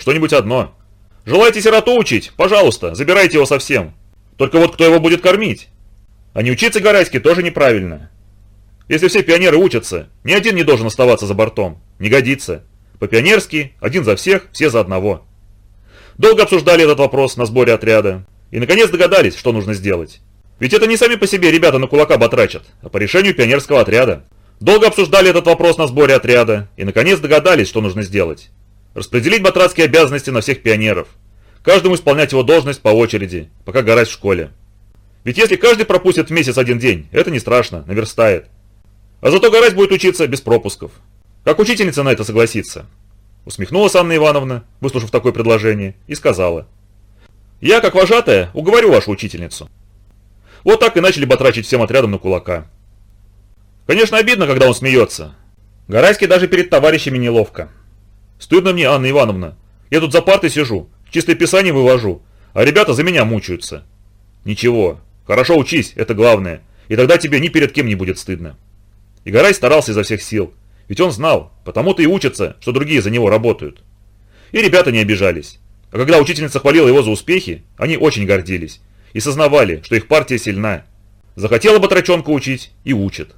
что-нибудь одно. Желаете сироту учить? Пожалуйста, забирайте его совсем. Только вот кто его будет кормить? А не учиться Гарайски тоже неправильно. Если все пионеры учатся, ни один не должен оставаться за бортом. Не годится. По-пионерски, один за всех, все за одного. Долго обсуждали этот вопрос на сборе отряда. И наконец догадались, что нужно сделать. Ведь это не сами по себе ребята на кулака батрачат, а по решению пионерского отряда. Долго обсуждали этот вопрос на сборе отряда, и наконец догадались, что нужно сделать. Распределить батрацкие обязанности на всех пионеров. Каждому исполнять его должность по очереди, пока горать в школе. Ведь если каждый пропустит в месяц один день, это не страшно, наверстает. А зато Гарась будет учиться без пропусков. Как учительница на это согласится? Усмехнулась Анна Ивановна, выслушав такое предложение, и сказала. Я, как вожатая, уговорю вашу учительницу. Вот так и начали батрачить всем отрядом на кулака. Конечно, обидно, когда он смеется. Гарайский даже перед товарищами неловко. Стыдно мне, Анна Ивановна. Я тут за партой сижу, чистое писание вывожу, а ребята за меня мучаются. Ничего, хорошо учись, это главное, и тогда тебе ни перед кем не будет стыдно. И Гарай старался изо всех сил, ведь он знал, потому-то и учится, что другие за него работают. И ребята не обижались. А когда учительница хвалила его за успехи, они очень гордились и сознавали, что их партия сильна. Захотела батрачонка учить и учит.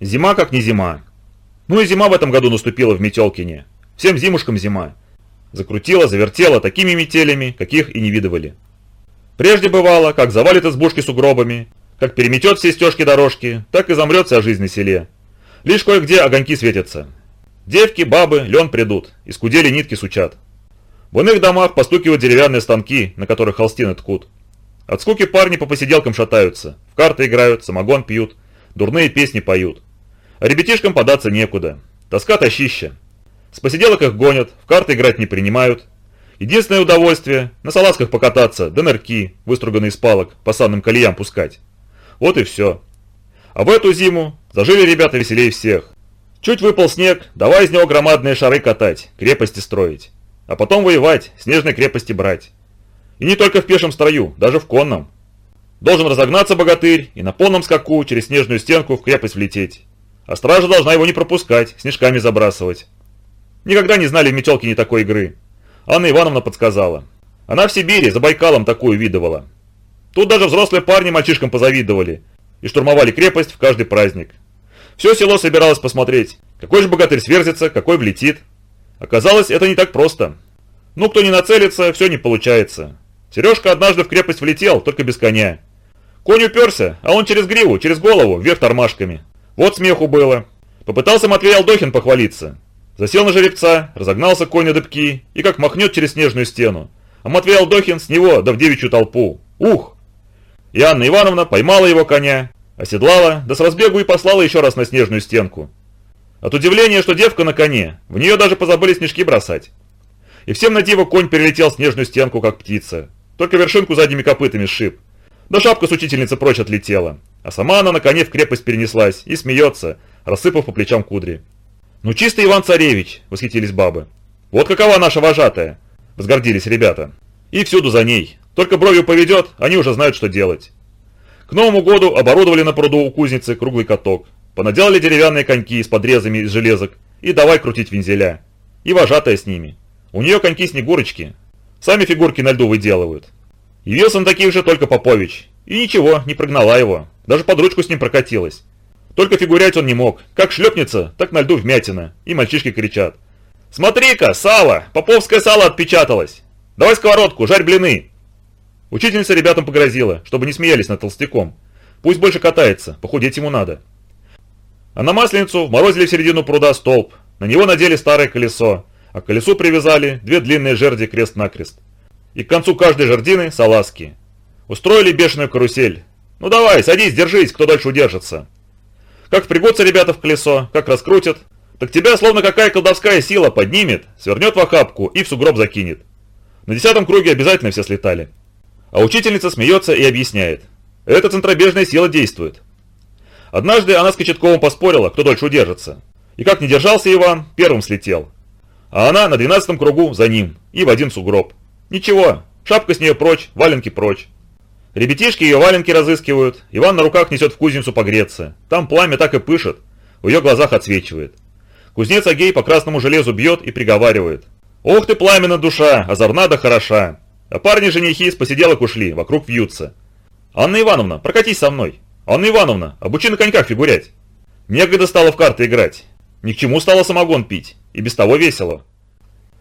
Зима как не зима. Ну и зима в этом году наступила в Метелкине. Всем зимушкам зима. Закрутила, завертела такими метелями, каких и не видывали. Прежде бывало, как завалит избушки сугробами, как переметет все стежки дорожки, так и замрет вся жизнь на селе. Лишь кое-где огоньки светятся. Девки, бабы, лен придут, из кудели нитки сучат. В иных домах постукивают деревянные станки, на которых холстины ткут. От скуки парни по посиделкам шатаются, в карты играют, самогон пьют, дурные песни поют. А ребятишкам податься некуда. Тоска тащища. С посиделок их гонят, в карты играть не принимают. Единственное удовольствие – на салазках покататься, да нырки, выструганные из палок, по санным колеям пускать. Вот и все. А в эту зиму зажили ребята веселее всех. Чуть выпал снег, давай из него громадные шары катать, крепости строить. А потом воевать, снежные крепости брать. И не только в пешем строю, даже в конном. Должен разогнаться богатырь и на полном скаку через снежную стенку в крепость влететь. А стража должна его не пропускать, снежками забрасывать. Никогда не знали в Метелкине такой игры. Анна Ивановна подсказала. Она в Сибири за Байкалом такую видывала. Тут даже взрослые парни мальчишкам позавидовали и штурмовали крепость в каждый праздник. Все село собиралось посмотреть, какой же богатырь сверзится, какой влетит. Оказалось, это не так просто. Ну, кто не нацелится, все не получается. Сережка однажды в крепость влетел, только без коня. Конь уперся, а он через гриву, через голову, вверх тормашками. Вот смеху было. Попытался Матвей Алдохин похвалиться. Засел на жеребца, разогнался конь на дыбки и как махнет через снежную стену. А Матвей Алдохин с него, да в девичью толпу. Ух! И Анна Ивановна поймала его коня, оседлала, да с разбегу и послала еще раз на снежную стенку. От удивления, что девка на коне, в нее даже позабыли снежки бросать. И всем на диво конь перелетел снежную стенку, как птица. Только вершинку задними копытами сшиб. Да шапка с учительницы прочь отлетела. А сама она на коне в крепость перенеслась и смеется, рассыпав по плечам кудри. «Ну чисто Иван-Царевич!» – восхитились бабы. «Вот какова наша вожатая!» – возгордились ребята. И всюду за ней. Только бровью поведет, они уже знают, что делать. К Новому году оборудовали на пруду у кузницы круглый каток. Понаделали деревянные коньки с подрезами из железок и давай крутить вензеля. И вожатая с ними. У нее коньки-снегурочки. Сами фигурки на льду выделывают. Явился на таких же только Попович. И ничего, не прогнала его. Даже под ручку с ним прокатилась. Только фигурять он не мог. Как шлепнется, так на льду вмятина. И мальчишки кричат. «Смотри-ка, сало! Поповское сало отпечаталось! Давай сковородку, жарь блины!» Учительница ребятам погрозила, чтобы не смеялись над толстяком. Пусть больше катается, похудеть ему надо. А на масленицу вморозили в середину пруда столб. На него надели старое колесо, а к колесу привязали две длинные жерди крест-накрест. И к концу каждой жердины салазки. Устроили бешеную карусель. Ну давай, садись, держись, кто дальше удержится. Как впрягутся ребята в колесо, как раскрутят, так тебя словно какая колдовская сила поднимет, свернет в охапку и в сугроб закинет. На десятом круге обязательно все слетали. А учительница смеется и объясняет. Это центробежная сила действует. Однажды она с Кочетковым поспорила, кто дольше удержится. И как не держался Иван, первым слетел. А она на двенадцатом кругу за ним и в один сугроб. Ничего, шапка с нее прочь, валенки прочь. Ребятишки ее валенки разыскивают, Иван на руках несет в кузницу погреться. Там пламя так и пышет, в ее глазах отсвечивает. Кузнец Агей по красному железу бьет и приговаривает. Ох ты, пламена душа, озорна да хороша. А парни-женихи с посиделок ушли, вокруг вьются. Анна Ивановна, прокатись со мной. Анна Ивановна, обучи на коньках фигурять. Некогда стало в карты играть. Ни к чему стало самогон пить. И без того весело.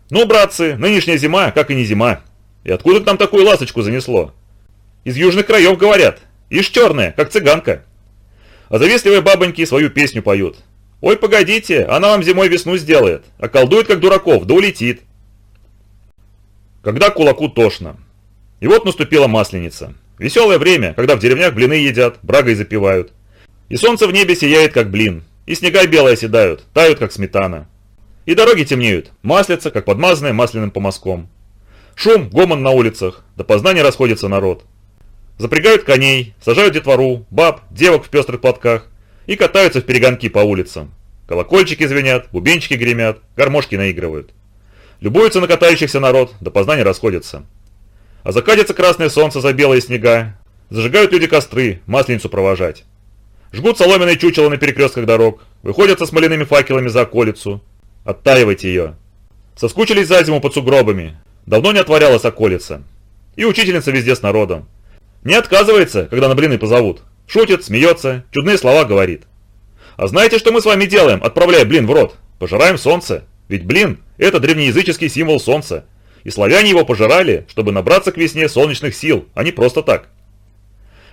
Ну, братцы, нынешняя зима, как и не зима. И откуда к нам такую ласточку занесло? Из южных краев говорят. Ишь черная, как цыганка. А завистливые бабоньки свою песню поют. Ой, погодите, она вам зимой весну сделает. А колдует, как дураков, да улетит. Когда кулаку тошно. И вот наступила масленица. Веселое время, когда в деревнях блины едят, брагой запивают. И солнце в небе сияет, как блин. И снега белые оседают, тают, как сметана. И дороги темнеют, маслятся, как подмазанные масляным помазком. Шум, гомон на улицах, до познания расходится народ. Запрягают коней, сажают детвору, баб, девок в пестрых платках и катаются в перегонки по улицам. Колокольчики звенят, бубенчики гремят, гармошки наигрывают. Любуются на катающихся народ, до познания расходятся. А закатится красное солнце за белые снега, зажигают люди костры, масленицу провожать. Жгут соломенные чучела на перекрестках дорог, выходят со смоляными факелами за околицу. Оттаивать ее. Соскучились за зиму под сугробами. Давно не отворялась околица. И учительница везде с народом. Не отказывается, когда на блины позовут. Шутит, смеется, чудные слова говорит. А знаете, что мы с вами делаем, отправляя блин в рот? Пожираем солнце. Ведь блин – это древнеязыческий символ солнца. И славяне его пожирали, чтобы набраться к весне солнечных сил, а не просто так.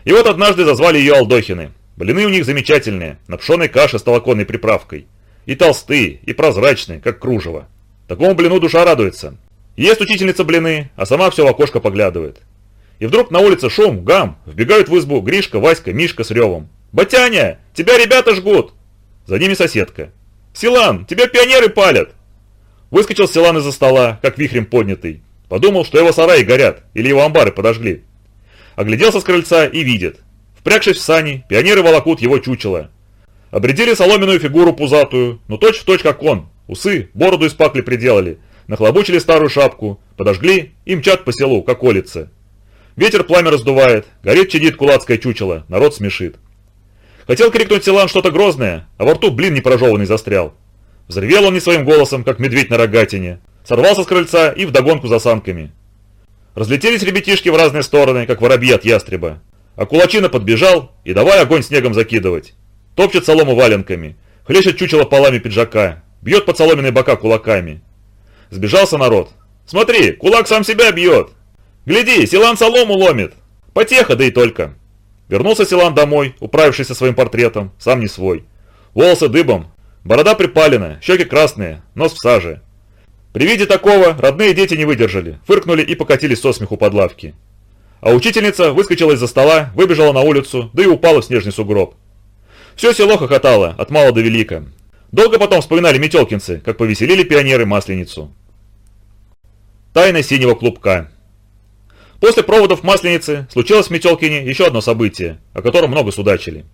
И вот однажды зазвали ее Алдохины. Блины у них замечательные, на пшеной каше с толоконной приправкой. И толстые, и прозрачные, как кружево. Такому блину душа радуется. Ест учительница блины, а сама все в окошко поглядывает. И вдруг на улице шум, гам, вбегают в избу Гришка, Васька, Мишка с ревом. «Батяня, тебя ребята жгут!» За ними соседка. «Силан, тебя пионеры палят!» Выскочил Силан из-за стола, как вихрем поднятый. Подумал, что его сараи горят, или его амбары подожгли. Огляделся с крыльца и видит. Впрягшись в сани, пионеры волокут его чучело. Обредили соломенную фигуру пузатую, но точь в точь как он. Усы, бороду из пакли приделали, нахлобучили старую шапку, подожгли и мчат по селу, как улицы. Ветер пламя раздувает, горит чадит кулацкое чучело, народ смешит. Хотел крикнуть Силан что-то грозное, а во рту блин непрожеванный застрял. Взревел он не своим голосом, как медведь на рогатине, сорвался с крыльца и вдогонку за санками. Разлетелись ребятишки в разные стороны, как воробьи от ястреба. А кулачина подбежал и давай огонь снегом закидывать. Топчет солому валенками, хлещет чучело полами пиджака, бьет под соломенные бока кулаками. Сбежался народ. «Смотри, кулак сам себя бьет! Гляди, Силан солому ломит! Потеха, да и только!» Вернулся Силан домой, управившийся своим портретом, сам не свой. Волосы дыбом, борода припаленная, щеки красные, нос в саже. При виде такого родные дети не выдержали, фыркнули и покатились со смеху под лавки а учительница выскочила из-за стола, выбежала на улицу, да и упала в снежный сугроб. Все село хохотало, от мала до велика. Долго потом вспоминали метелкинцы, как повеселили пионеры Масленицу. Тайна синего клубка. После проводов Масленицы случилось в Метелкине еще одно событие, о котором много судачили.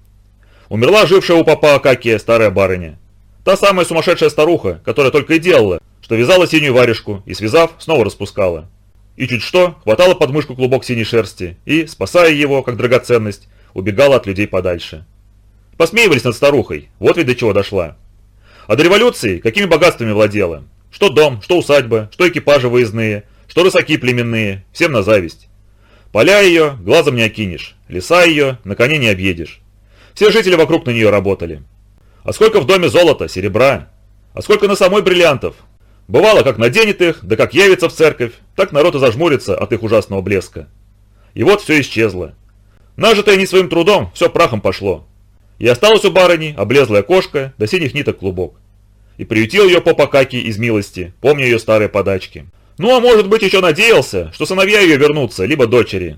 Умерла жившая у папа Акакия старая барыня. Та самая сумасшедшая старуха, которая только и делала, что вязала синюю варежку и, связав, снова распускала и чуть что, хватала под мышку клубок синей шерсти и, спасая его, как драгоценность, убегала от людей подальше. Посмеивались над старухой, вот ведь до чего дошла. А до революции какими богатствами владела? Что дом, что усадьба, что экипажи выездные, что рысаки племенные, всем на зависть. Поля ее глазом не окинешь, леса ее на коне не объедешь. Все жители вокруг на нее работали. А сколько в доме золота, серебра, а сколько на самой бриллиантов, Бывало, как наденет их, да как явится в церковь, так народ и зажмурится от их ужасного блеска. И вот все исчезло. Нажитое не своим трудом, все прахом пошло. И осталась у барыни облезлая кошка до синих ниток клубок. И приютил ее по покаки из милости, помня ее старые подачки. Ну а может быть еще надеялся, что сыновья ее вернутся, либо дочери.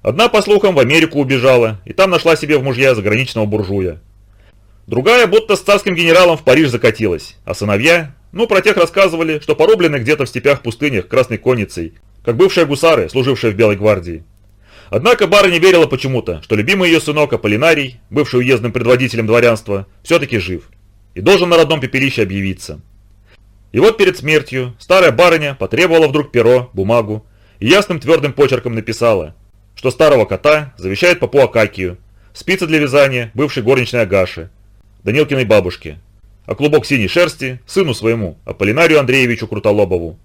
Одна, по слухам, в Америку убежала, и там нашла себе в мужья заграничного буржуя. Другая будто с царским генералом в Париж закатилась, а сыновья ну, про тех рассказывали, что порублены где-то в степях-пустынях красной конницей, как бывшие гусары, служившие в Белой гвардии. Однако Бара не верила почему-то, что любимый ее сынок Аполлинарий, бывший уездным предводителем дворянства, все-таки жив и должен на родном пепелище объявиться. И вот перед смертью старая барыня потребовала вдруг перо, бумагу и ясным твердым почерком написала, что старого кота завещает папу Акакию, спицы для вязания бывшей горничной Агаши, Данилкиной бабушке, а клубок синей шерсти – сыну своему, Аполлинарию Андреевичу Крутолобову.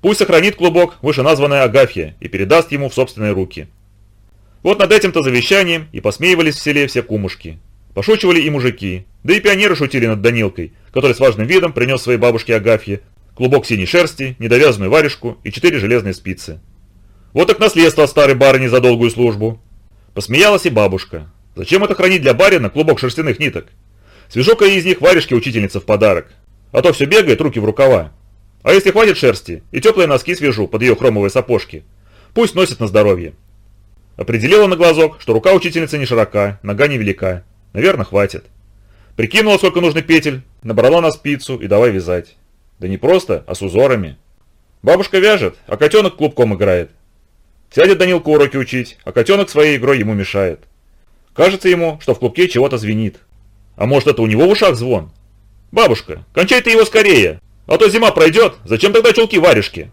Пусть сохранит клубок вышеназванная Агафья и передаст ему в собственные руки. Вот над этим-то завещанием и посмеивались в селе все кумушки. Пошучивали и мужики, да и пионеры шутили над Данилкой, который с важным видом принес своей бабушке Агафье клубок синей шерсти, недовязанную варежку и четыре железные спицы. Вот так наследство от старой барыни за долгую службу. Посмеялась и бабушка. Зачем это хранить для барина клубок шерстяных ниток? Свяжу-ка из них варежки учительница в подарок. А то все бегает, руки в рукава. А если хватит шерсти, и теплые носки свяжу под ее хромовые сапожки. Пусть носит на здоровье. Определила на глазок, что рука учительницы не широка, нога невелика. Наверное, хватит. Прикинула, сколько нужно петель, набрала на спицу и давай вязать. Да не просто, а с узорами. Бабушка вяжет, а котенок клубком играет. Сядет Данилка уроки учить, а котенок своей игрой ему мешает. Кажется ему, что в клубке чего-то звенит. А может это у него в ушах звон? Бабушка, кончай ты его скорее, а то зима пройдет, зачем тогда чулки-варежки?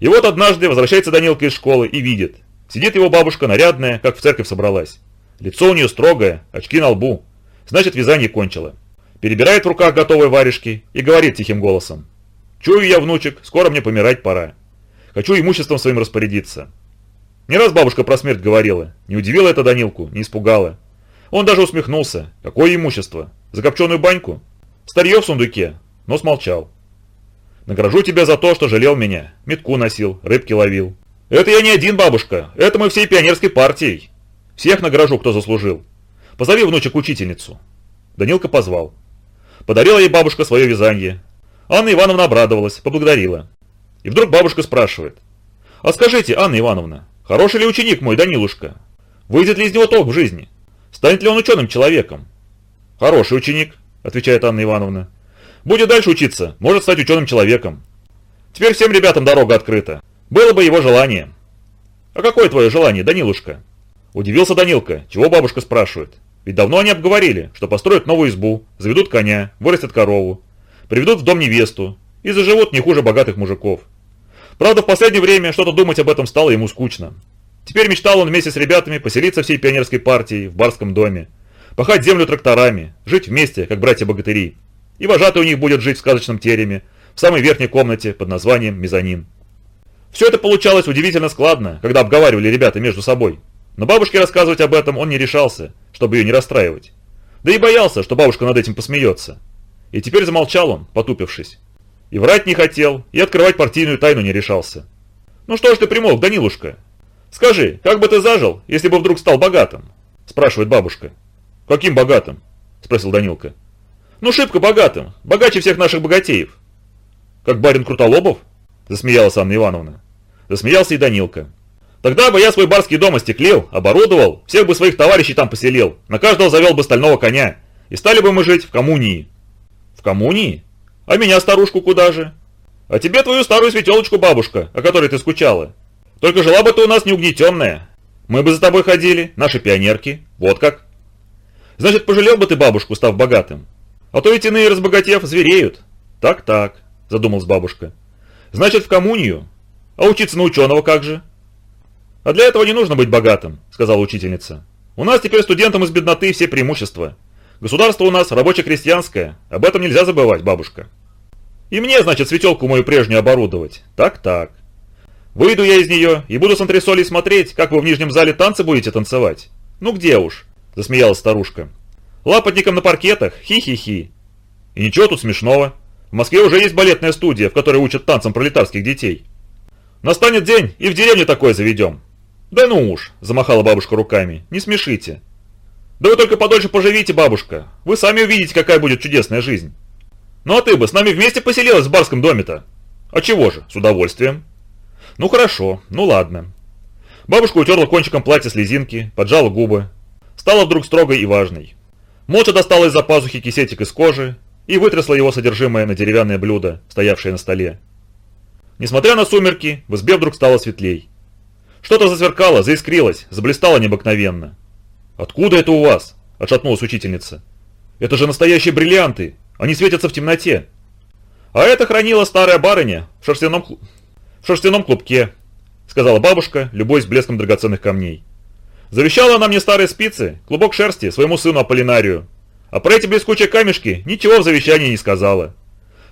И вот однажды возвращается Данилка из школы и видит. Сидит его бабушка нарядная, как в церковь собралась. Лицо у нее строгое, очки на лбу. Значит, вязание кончила. Перебирает в руках готовые варежки и говорит тихим голосом. «Чую я, внучек, скоро мне помирать пора. Хочу имуществом своим распорядиться. Не раз бабушка про смерть говорила. Не удивила это Данилку, не испугала. Он даже усмехнулся. Какое имущество? Закопченную баньку? Старье в сундуке? Но смолчал. Награжу тебя за то, что жалел меня. Метку носил, рыбки ловил. Это я не один, бабушка. Это мы всей пионерской партией. Всех награжу, кто заслужил. Позови внучек учительницу. Данилка позвал. Подарила ей бабушка свое вязание. Анна Ивановна обрадовалась, поблагодарила. И вдруг бабушка спрашивает. «А скажите, Анна Ивановна, Хороший ли ученик мой, Данилушка? Выйдет ли из него толк в жизни? Станет ли он ученым человеком? Хороший ученик, отвечает Анна Ивановна. Будет дальше учиться, может стать ученым человеком. Теперь всем ребятам дорога открыта. Было бы его желание. А какое твое желание, Данилушка? Удивился Данилка, чего бабушка спрашивает. Ведь давно они обговорили, что построят новую избу, заведут коня, вырастят корову, приведут в дом невесту и заживут не хуже богатых мужиков. Правда, в последнее время что-то думать об этом стало ему скучно. Теперь мечтал он вместе с ребятами поселиться всей пионерской партией в барском доме, пахать землю тракторами, жить вместе, как братья-богатыри. И вожатый у них будет жить в сказочном тереме, в самой верхней комнате под названием мезонин. Все это получалось удивительно складно, когда обговаривали ребята между собой. Но бабушке рассказывать об этом он не решался, чтобы ее не расстраивать. Да и боялся, что бабушка над этим посмеется. И теперь замолчал он, потупившись. И врать не хотел, и открывать партийную тайну не решался. «Ну что ж ты примолк, Данилушка? Скажи, как бы ты зажил, если бы вдруг стал богатым?» спрашивает бабушка. «Каким богатым?» спросил Данилка. «Ну шибко богатым, богаче всех наших богатеев». «Как барин Крутолобов?» засмеялась Анна Ивановна. Засмеялся и Данилка. «Тогда бы я свой барский дом остеклил, оборудовал, всех бы своих товарищей там поселил, на каждого завел бы стального коня, и стали бы мы жить в коммунии». «В коммунии?» А меня, старушку, куда же? А тебе твою старую светелочку, бабушка, о которой ты скучала. Только жила бы ты у нас неугнетенная. Мы бы за тобой ходили, наши пионерки. Вот как. Значит, пожалел бы ты бабушку, став богатым. А то ведь иные, разбогатев, звереют. Так-так, задумалась бабушка. Значит, в коммунию. А учиться на ученого как же? А для этого не нужно быть богатым, сказала учительница. У нас теперь студентам из бедноты все преимущества. Государство у нас рабоче-крестьянское, об этом нельзя забывать, бабушка. И мне, значит, светелку мою прежнюю оборудовать. Так-так. Выйду я из нее и буду с антресолей смотреть, как вы в нижнем зале танцы будете танцевать. Ну где уж, засмеялась старушка. Лапотником на паркетах, хи-хи-хи. И ничего тут смешного. В Москве уже есть балетная студия, в которой учат танцам пролетарских детей. Настанет день, и в деревне такое заведем. Да ну уж, замахала бабушка руками, не смешите. Да вы только подольше поживите, бабушка. Вы сами увидите, какая будет чудесная жизнь. Ну а ты бы с нами вместе поселилась в барском доме-то? А чего же, с удовольствием. Ну хорошо, ну ладно. Бабушка утерла кончиком платья слезинки, поджала губы. Стала вдруг строгой и важной. Молча достала из-за пазухи кисетик из кожи и вытрясла его содержимое на деревянное блюдо, стоявшее на столе. Несмотря на сумерки, в избе вдруг стало светлей. Что-то засверкало, заискрилось, заблистало необыкновенно. «Откуда это у вас?» – отшатнулась учительница. «Это же настоящие бриллианты! Они светятся в темноте!» «А это хранила старая барыня в шерстяном, клуб... в шерстяном клубке», – сказала бабушка, любой с блеском драгоценных камней. «Завещала она мне старые спицы, клубок шерсти, своему сыну Аполлинарию. А про эти блескучие камешки ничего в завещании не сказала.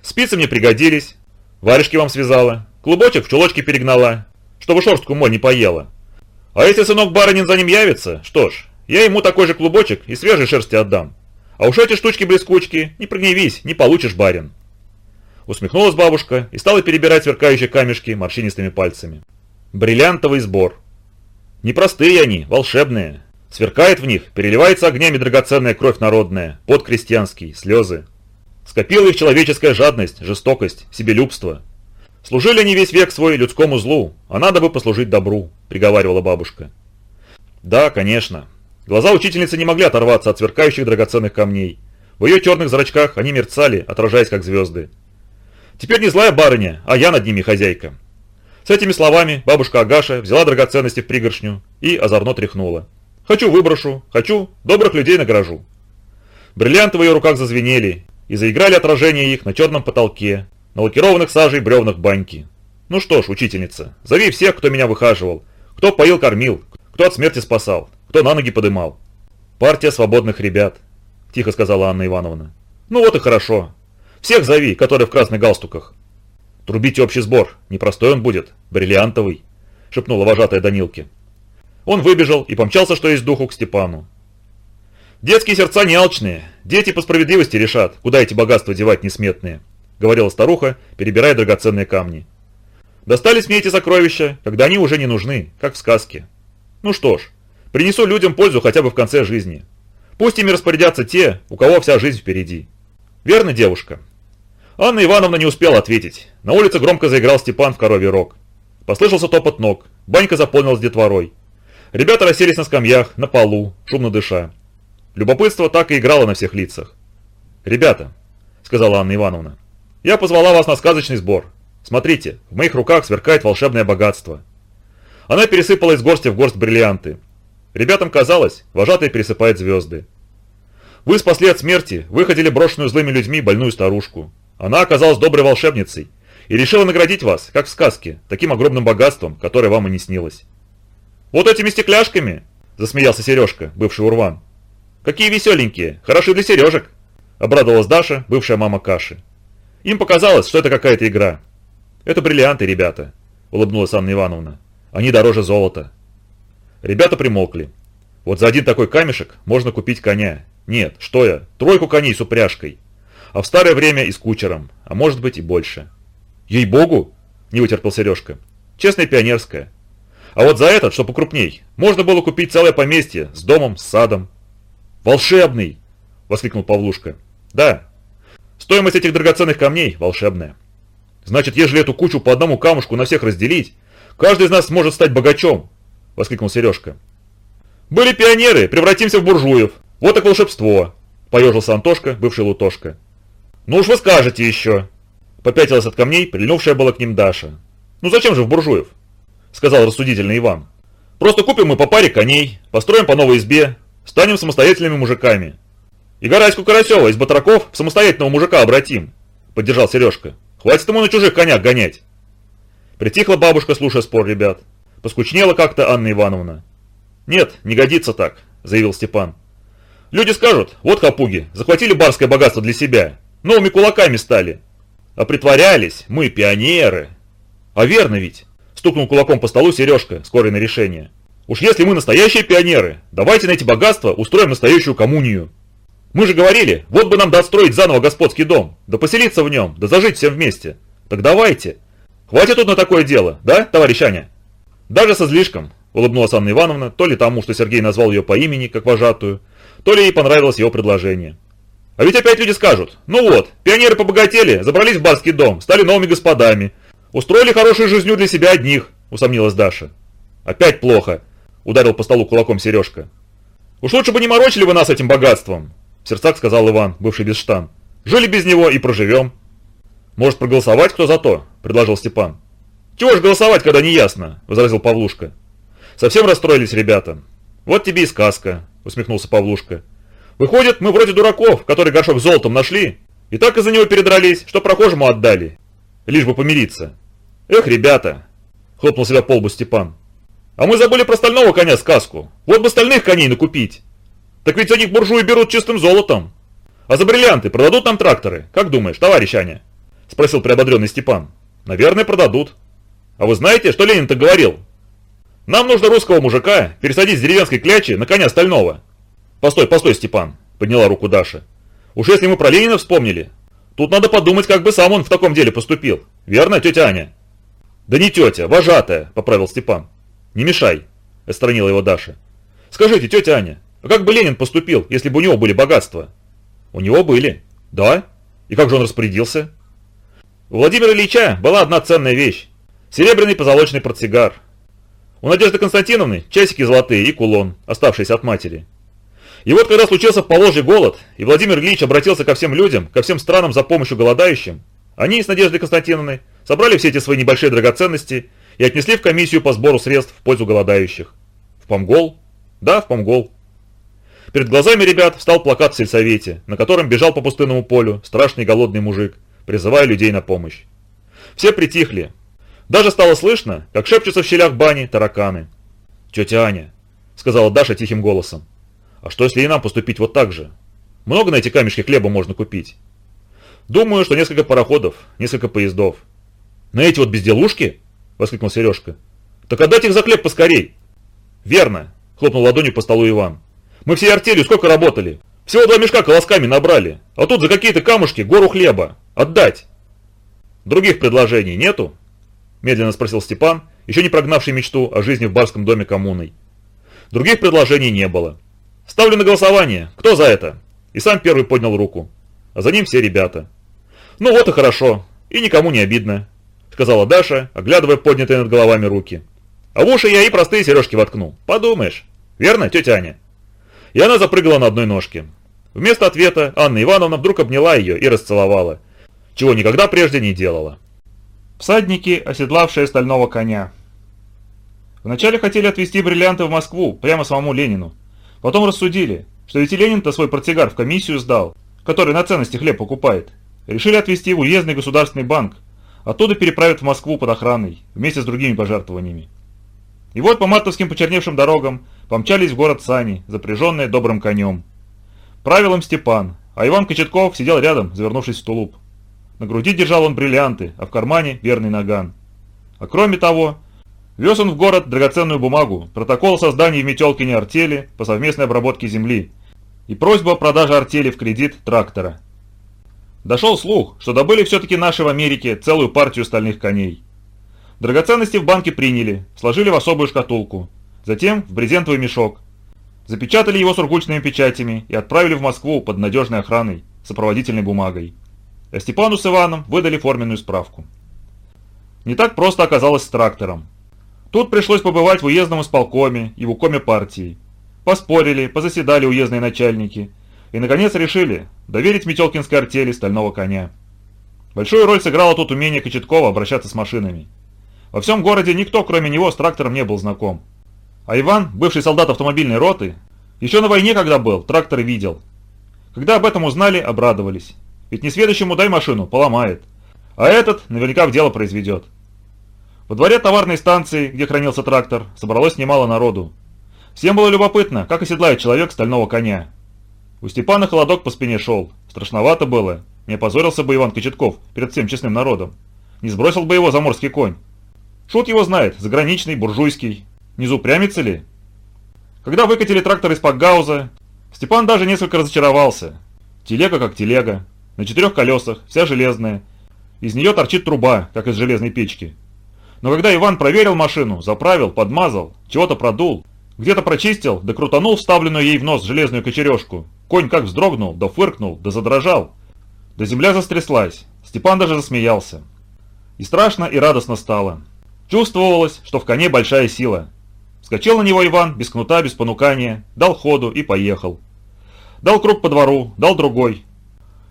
Спицы мне пригодились, варежки вам связала, Клубочек в чулочке перегнала, чтобы шорстку моль не поела. А если сынок барынин за ним явится, что ж, я ему такой же клубочек и свежей шерсти отдам. А уж эти штучки-блескучки, не прогневись, не получишь, барин. Усмехнулась бабушка и стала перебирать сверкающие камешки морщинистыми пальцами. Бриллиантовый сбор. Непростые они, волшебные. Сверкает в них, переливается огнями драгоценная кровь народная, под крестьянский, слезы. Скопила их человеческая жадность, жестокость, себелюбство. Служили они весь век свой людскому злу, а надо бы послужить добру, приговаривала бабушка. Да, конечно. Глаза учительницы не могли оторваться от сверкающих драгоценных камней. В ее черных зрачках они мерцали, отражаясь как звезды. Теперь не злая барыня, а я над ними хозяйка. С этими словами бабушка Агаша взяла драгоценности в пригоршню и озорно тряхнула. «Хочу выброшу, хочу, добрых людей награжу». Бриллианты в ее руках зазвенели, и заиграли отражения их на черном потолке, на лакированных сажей бревнах баньки. Ну что ж, учительница, зови всех, кто меня выхаживал, кто поил-кормил, кто от смерти спасал, кто на ноги подымал. Партия свободных ребят, тихо сказала Анна Ивановна. Ну вот и хорошо, всех зови, которые в красных галстуках. Трубите общий сбор, непростой он будет, бриллиантовый, шепнула вожатая Данилке. Он выбежал и помчался, что есть духу, к Степану. Детские сердца не алчные, дети по справедливости решат, куда эти богатства девать несметные, говорила старуха, перебирая драгоценные камни. Достались мне эти сокровища, когда они уже не нужны, как в сказке. Ну что ж, принесу людям пользу хотя бы в конце жизни. Пусть ими распорядятся те, у кого вся жизнь впереди. Верно, девушка? Анна Ивановна не успела ответить. На улице громко заиграл Степан в коровий рог. Послышался топот ног. Банька заполнилась детворой. Ребята расселись на скамьях, на полу, шумно дыша. Любопытство так и играло на всех лицах. «Ребята», — сказала Анна Ивановна, — «я позвала вас на сказочный сбор. Смотрите, в моих руках сверкает волшебное богатство». Она пересыпала из горсти в горсть бриллианты. Ребятам казалось, вожатый пересыпает звезды. Вы спасли от смерти, выходили брошенную злыми людьми больную старушку. Она оказалась доброй волшебницей и решила наградить вас, как в сказке, таким огромным богатством, которое вам и не снилось. «Вот этими стекляшками!» – засмеялся Сережка, бывший урван. «Какие веселенькие, хороши для сережек!» – обрадовалась Даша, бывшая мама Каши. Им показалось, что это какая-то игра. «Это бриллианты, ребята», – улыбнулась Анна Ивановна. «Они дороже золота». Ребята примолкли. Вот за один такой камешек можно купить коня, нет, что я, тройку коней с упряжкой. А в старое время и с кучером, а может быть и больше. Ей-богу, не вытерпел Сережка. Честная пионерская. А вот за этот, что покрупней, можно было купить целое поместье с домом, с садом. Волшебный! Воскликнул Павлушка. Да, стоимость этих драгоценных камней волшебная. Значит, ежели эту кучу по одному камушку на всех разделить, каждый из нас сможет стать богачом, воскликнул Сережка. Были пионеры, превратимся в буржуев, «Вот так волшебство!» – поежился Антошка, бывший Лутошка. «Ну уж вы скажете еще!» – попятилась от камней, прильнувшая была к ним Даша. «Ну зачем же в буржуев?» – сказал рассудительный Иван. «Просто купим мы по паре коней, построим по новой избе, станем самостоятельными мужиками. И Карасева из батраков в самостоятельного мужика обратим», – поддержал Сережка. «Хватит ему на чужих конях гонять». Притихла бабушка, слушая спор ребят. Поскучнела как-то Анна Ивановна. «Нет, не годится так», – заявил Степан. Люди скажут, вот хапуги, захватили барское богатство для себя, новыми кулаками стали. А притворялись, мы пионеры. А верно ведь, стукнул кулаком по столу Сережка, скорый на решение. Уж если мы настоящие пионеры, давайте на эти богатства устроим настоящую коммунию. Мы же говорили, вот бы нам достроить заново господский дом, да поселиться в нем, да зажить всем вместе. Так давайте. Хватит тут на такое дело, да, товарищ Аня? Даже со излишком, улыбнулась Анна Ивановна, то ли тому, что Сергей назвал ее по имени, как вожатую, то ли ей понравилось его предложение. А ведь опять люди скажут, ну вот, пионеры побогатели, забрались в барский дом, стали новыми господами, устроили хорошую жизнью для себя одних, усомнилась Даша. Опять плохо, ударил по столу кулаком Сережка. Уж лучше бы не морочили вы нас этим богатством, в сердцах сказал Иван, бывший без штан. Жили без него и проживем. Может проголосовать кто за то, предложил Степан. Чего ж голосовать, когда не ясно, возразил Павлушка. Совсем расстроились ребята. Вот тебе и сказка, усмехнулся Павлушка. «Выходит, мы вроде дураков, которые горшок золотом нашли, и так из-за него передрались, что прохожему отдали. Лишь бы помириться. Эх, ребята!» — хлопнул себя по лбу Степан. «А мы забыли про стального коня сказку. Вот бы стальных коней накупить. Так ведь за них буржуи берут чистым золотом. А за бриллианты продадут нам тракторы? Как думаешь, товарищ Аня?» — спросил приободренный Степан. «Наверное, продадут. А вы знаете, что Ленин-то говорил? Нам нужно русского мужика пересадить с деревенской клячи на коня стального. Постой, постой, Степан, подняла руку Даша. Уж если мы про Ленина вспомнили, тут надо подумать, как бы сам он в таком деле поступил. Верно, тетя Аня? Да не тетя, вожатая, поправил Степан. Не мешай, отстранила его Даша. Скажите, тетя Аня, а как бы Ленин поступил, если бы у него были богатства? У него были. Да? И как же он распорядился? У Владимира Ильича была одна ценная вещь. Серебряный позолоченный портсигар. У Надежды Константиновны часики золотые и кулон, оставшиеся от матери. И вот когда случился в Положье голод, и Владимир Ильич обратился ко всем людям, ко всем странам за помощью голодающим, они с Надеждой Константиновной собрали все эти свои небольшие драгоценности и отнесли в комиссию по сбору средств в пользу голодающих. В Помгол? Да, в Помгол. Перед глазами ребят встал плакат в сельсовете, на котором бежал по пустынному полю страшный голодный мужик, призывая людей на помощь. Все притихли. Даже стало слышно, как шепчутся в щелях бани тараканы. «Тетя Аня», — сказала Даша тихим голосом, — «а что если и нам поступить вот так же? Много на эти камешки хлеба можно купить?» «Думаю, что несколько пароходов, несколько поездов». «На эти вот безделушки?» — воскликнул Сережка. «Так отдать их за хлеб поскорей!» «Верно!» — хлопнул ладонью по столу Иван. «Мы всей артелью сколько работали? Всего два мешка колосками набрали, а тут за какие-то камушки гору хлеба. Отдать!» «Других предложений нету?» – медленно спросил Степан, еще не прогнавший мечту о жизни в барском доме коммуной. Других предложений не было. «Ставлю на голосование. Кто за это?» И сам первый поднял руку. А за ним все ребята. «Ну вот и хорошо. И никому не обидно», – сказала Даша, оглядывая поднятые над головами руки. «А в уши я и простые сережки воткну. Подумаешь. Верно, тетя Аня?» И она запрыгала на одной ножке. Вместо ответа Анна Ивановна вдруг обняла ее и расцеловала чего никогда прежде не делала. Всадники, оседлавшие стального коня. Вначале хотели отвезти бриллианты в Москву, прямо самому Ленину. Потом рассудили, что ведь Ленин-то свой портсигар в комиссию сдал, который на ценности хлеб покупает. Решили отвезти в уездный государственный банк, оттуда переправят в Москву под охраной, вместе с другими пожертвованиями. И вот по мартовским почерневшим дорогам помчались в город сани, запряженные добрым конем. Правил им Степан, а Иван Кочетков сидел рядом, завернувшись в тулуп. На груди держал он бриллианты, а в кармане верный наган. А кроме того, вез он в город драгоценную бумагу, протокол о создании в Метелкине артели по совместной обработке земли и просьбу о продаже артели в кредит трактора. Дошел слух, что добыли все-таки наши в Америке целую партию стальных коней. Драгоценности в банке приняли, сложили в особую шкатулку, затем в брезентовый мешок. Запечатали его сургучными печатями и отправили в Москву под надежной охраной, сопроводительной бумагой а Степану с Иваном выдали форменную справку. Не так просто оказалось с трактором. Тут пришлось побывать в уездном исполкоме и в укоме партии. Поспорили, позаседали уездные начальники и, наконец, решили доверить Метелкинской артели стального коня. Большую роль сыграло тут умение Кочеткова обращаться с машинами. Во всем городе никто, кроме него, с трактором не был знаком. А Иван, бывший солдат автомобильной роты, еще на войне, когда был, трактор видел. Когда об этом узнали, обрадовались. Ведь несведущему дай машину, поломает. А этот наверняка в дело произведет. Во дворе товарной станции, где хранился трактор, собралось немало народу. Всем было любопытно, как оседлает человек стального коня. У Степана холодок по спине шел. Страшновато было. Не опозорился бы Иван Кочетков перед всем честным народом. Не сбросил бы его заморский конь. Шут его знает, заграничный, буржуйский. Не зупрямится ли? Когда выкатили трактор из Пакгауза, Степан даже несколько разочаровался. Телега как телега на четырех колесах, вся железная. Из нее торчит труба, как из железной печки. Но когда Иван проверил машину, заправил, подмазал, чего-то продул, где-то прочистил, да крутанул вставленную ей в нос железную кочережку, конь как вздрогнул, да фыркнул, да задрожал. Да земля застряслась, Степан даже засмеялся. И страшно, и радостно стало. Чувствовалось, что в коне большая сила. Скочил на него Иван, без кнута, без понукания, дал ходу и поехал. Дал круг по двору, дал другой,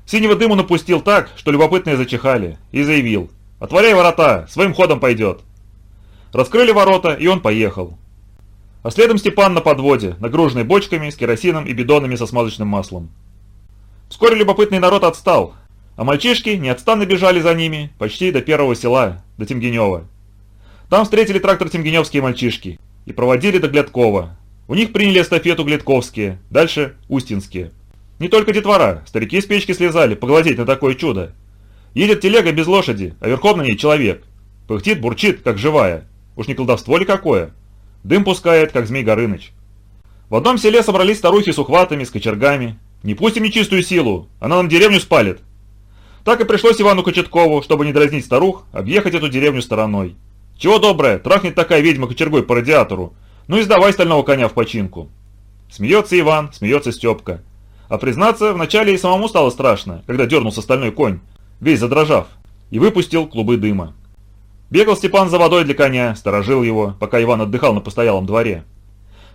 Синего дыму напустил так, что любопытные зачихали, и заявил «Отворяй ворота, своим ходом пойдет». Раскрыли ворота, и он поехал. А следом Степан на подводе, нагруженный бочками с керосином и бидонами со смазочным маслом. Вскоре любопытный народ отстал, а мальчишки неотстанно бежали за ними почти до первого села, до Тимгенева. Там встретили трактор Тимгеневские мальчишки и проводили до Глядкова. У них приняли эстафету Глядковские, дальше Устинские. Не только детвора, старики с печки слезали, поглазеть на такое чудо. Едет телега без лошади, а верхом на ней человек. Пыхтит, бурчит, как живая. Уж не колдовство ли какое? Дым пускает, как змей Горыныч. В одном селе собрались старухи с ухватами, с кочергами. Не пустим нечистую силу, она нам деревню спалит. Так и пришлось Ивану Кочеткову, чтобы не дразнить старух, объехать эту деревню стороной. Чего доброе, трахнет такая ведьма кочергой по радиатору. Ну и сдавай стального коня в починку. Смеется Иван, смеется Степка. А признаться, вначале и самому стало страшно, когда дернулся стальной конь, весь задрожав, и выпустил клубы дыма. Бегал Степан за водой для коня, сторожил его, пока Иван отдыхал на постоялом дворе.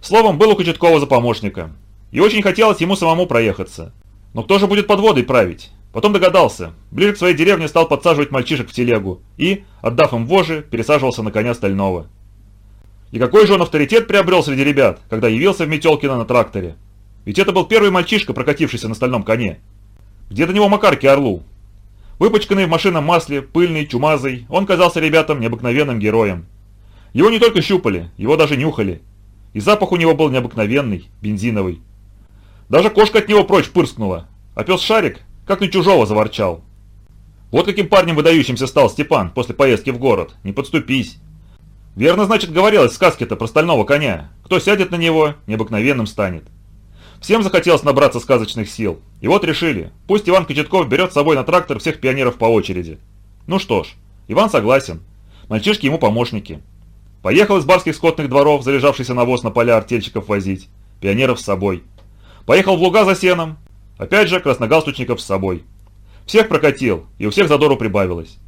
Словом, был у Кочеткова за помощника. И очень хотелось ему самому проехаться. Но кто же будет под водой править? Потом догадался. Ближе к своей деревне стал подсаживать мальчишек в телегу и, отдав им вожжи, пересаживался на коня стального. И какой же он авторитет приобрел среди ребят, когда явился в Метелкино на тракторе? Ведь это был первый мальчишка, прокатившийся на стальном коне. Где до него Макарки Орлу? Выпачканный в машинном масле, пыльный, чумазый, он казался ребятам необыкновенным героем. Его не только щупали, его даже нюхали. И запах у него был необыкновенный, бензиновый. Даже кошка от него прочь пырскнула, а пес Шарик, как на чужого, заворчал. Вот каким парнем выдающимся стал Степан после поездки в город, не подступись. Верно, значит, говорилось в сказке-то про стального коня. Кто сядет на него, необыкновенным станет. Всем захотелось набраться сказочных сил. И вот решили, пусть Иван Кочетков берет с собой на трактор всех пионеров по очереди. Ну что ж, Иван согласен. Мальчишки ему помощники. Поехал из барских скотных дворов, заряжавшийся навоз на поля артельщиков возить. Пионеров с собой. Поехал в луга за сеном. Опять же, красногалстучников с собой. Всех прокатил, и у всех задору прибавилось.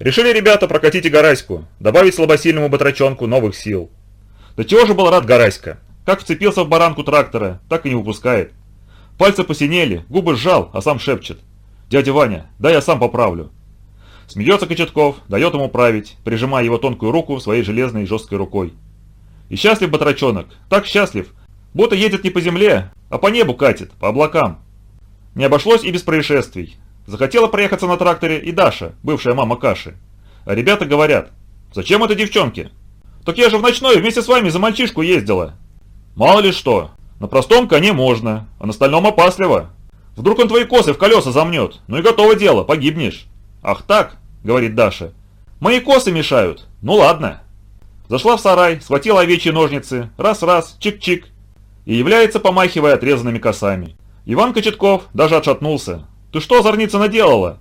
Решили ребята прокатить и Гараську, добавить слабосильному батрачонку новых сил. Да чего же был рад Гараська? Как вцепился в баранку трактора, так и не выпускает. Пальцы посинели, губы сжал, а сам шепчет. «Дядя Ваня, дай я сам поправлю». Смеется Кочетков, дает ему править, прижимая его тонкую руку своей железной и жесткой рукой. И счастлив батрачонок, так счастлив, будто едет не по земле, а по небу катит, по облакам. Не обошлось и без происшествий. Захотела проехаться на тракторе и Даша, бывшая мама Каши. А ребята говорят, «Зачем это девчонки?» «Так я же в ночной вместе с вами за мальчишку ездила. Мало ли что. На простом коне можно, а на стальном опасливо. Вдруг он твои косы в колеса замнет, ну и готово дело, погибнешь. Ах так, говорит Даша. Мои косы мешают. Ну ладно. Зашла в сарай, схватила овечьи ножницы, раз-раз, чик-чик. И является, помахивая отрезанными косами. Иван Кочетков даже отшатнулся. Ты что, зорница, наделала?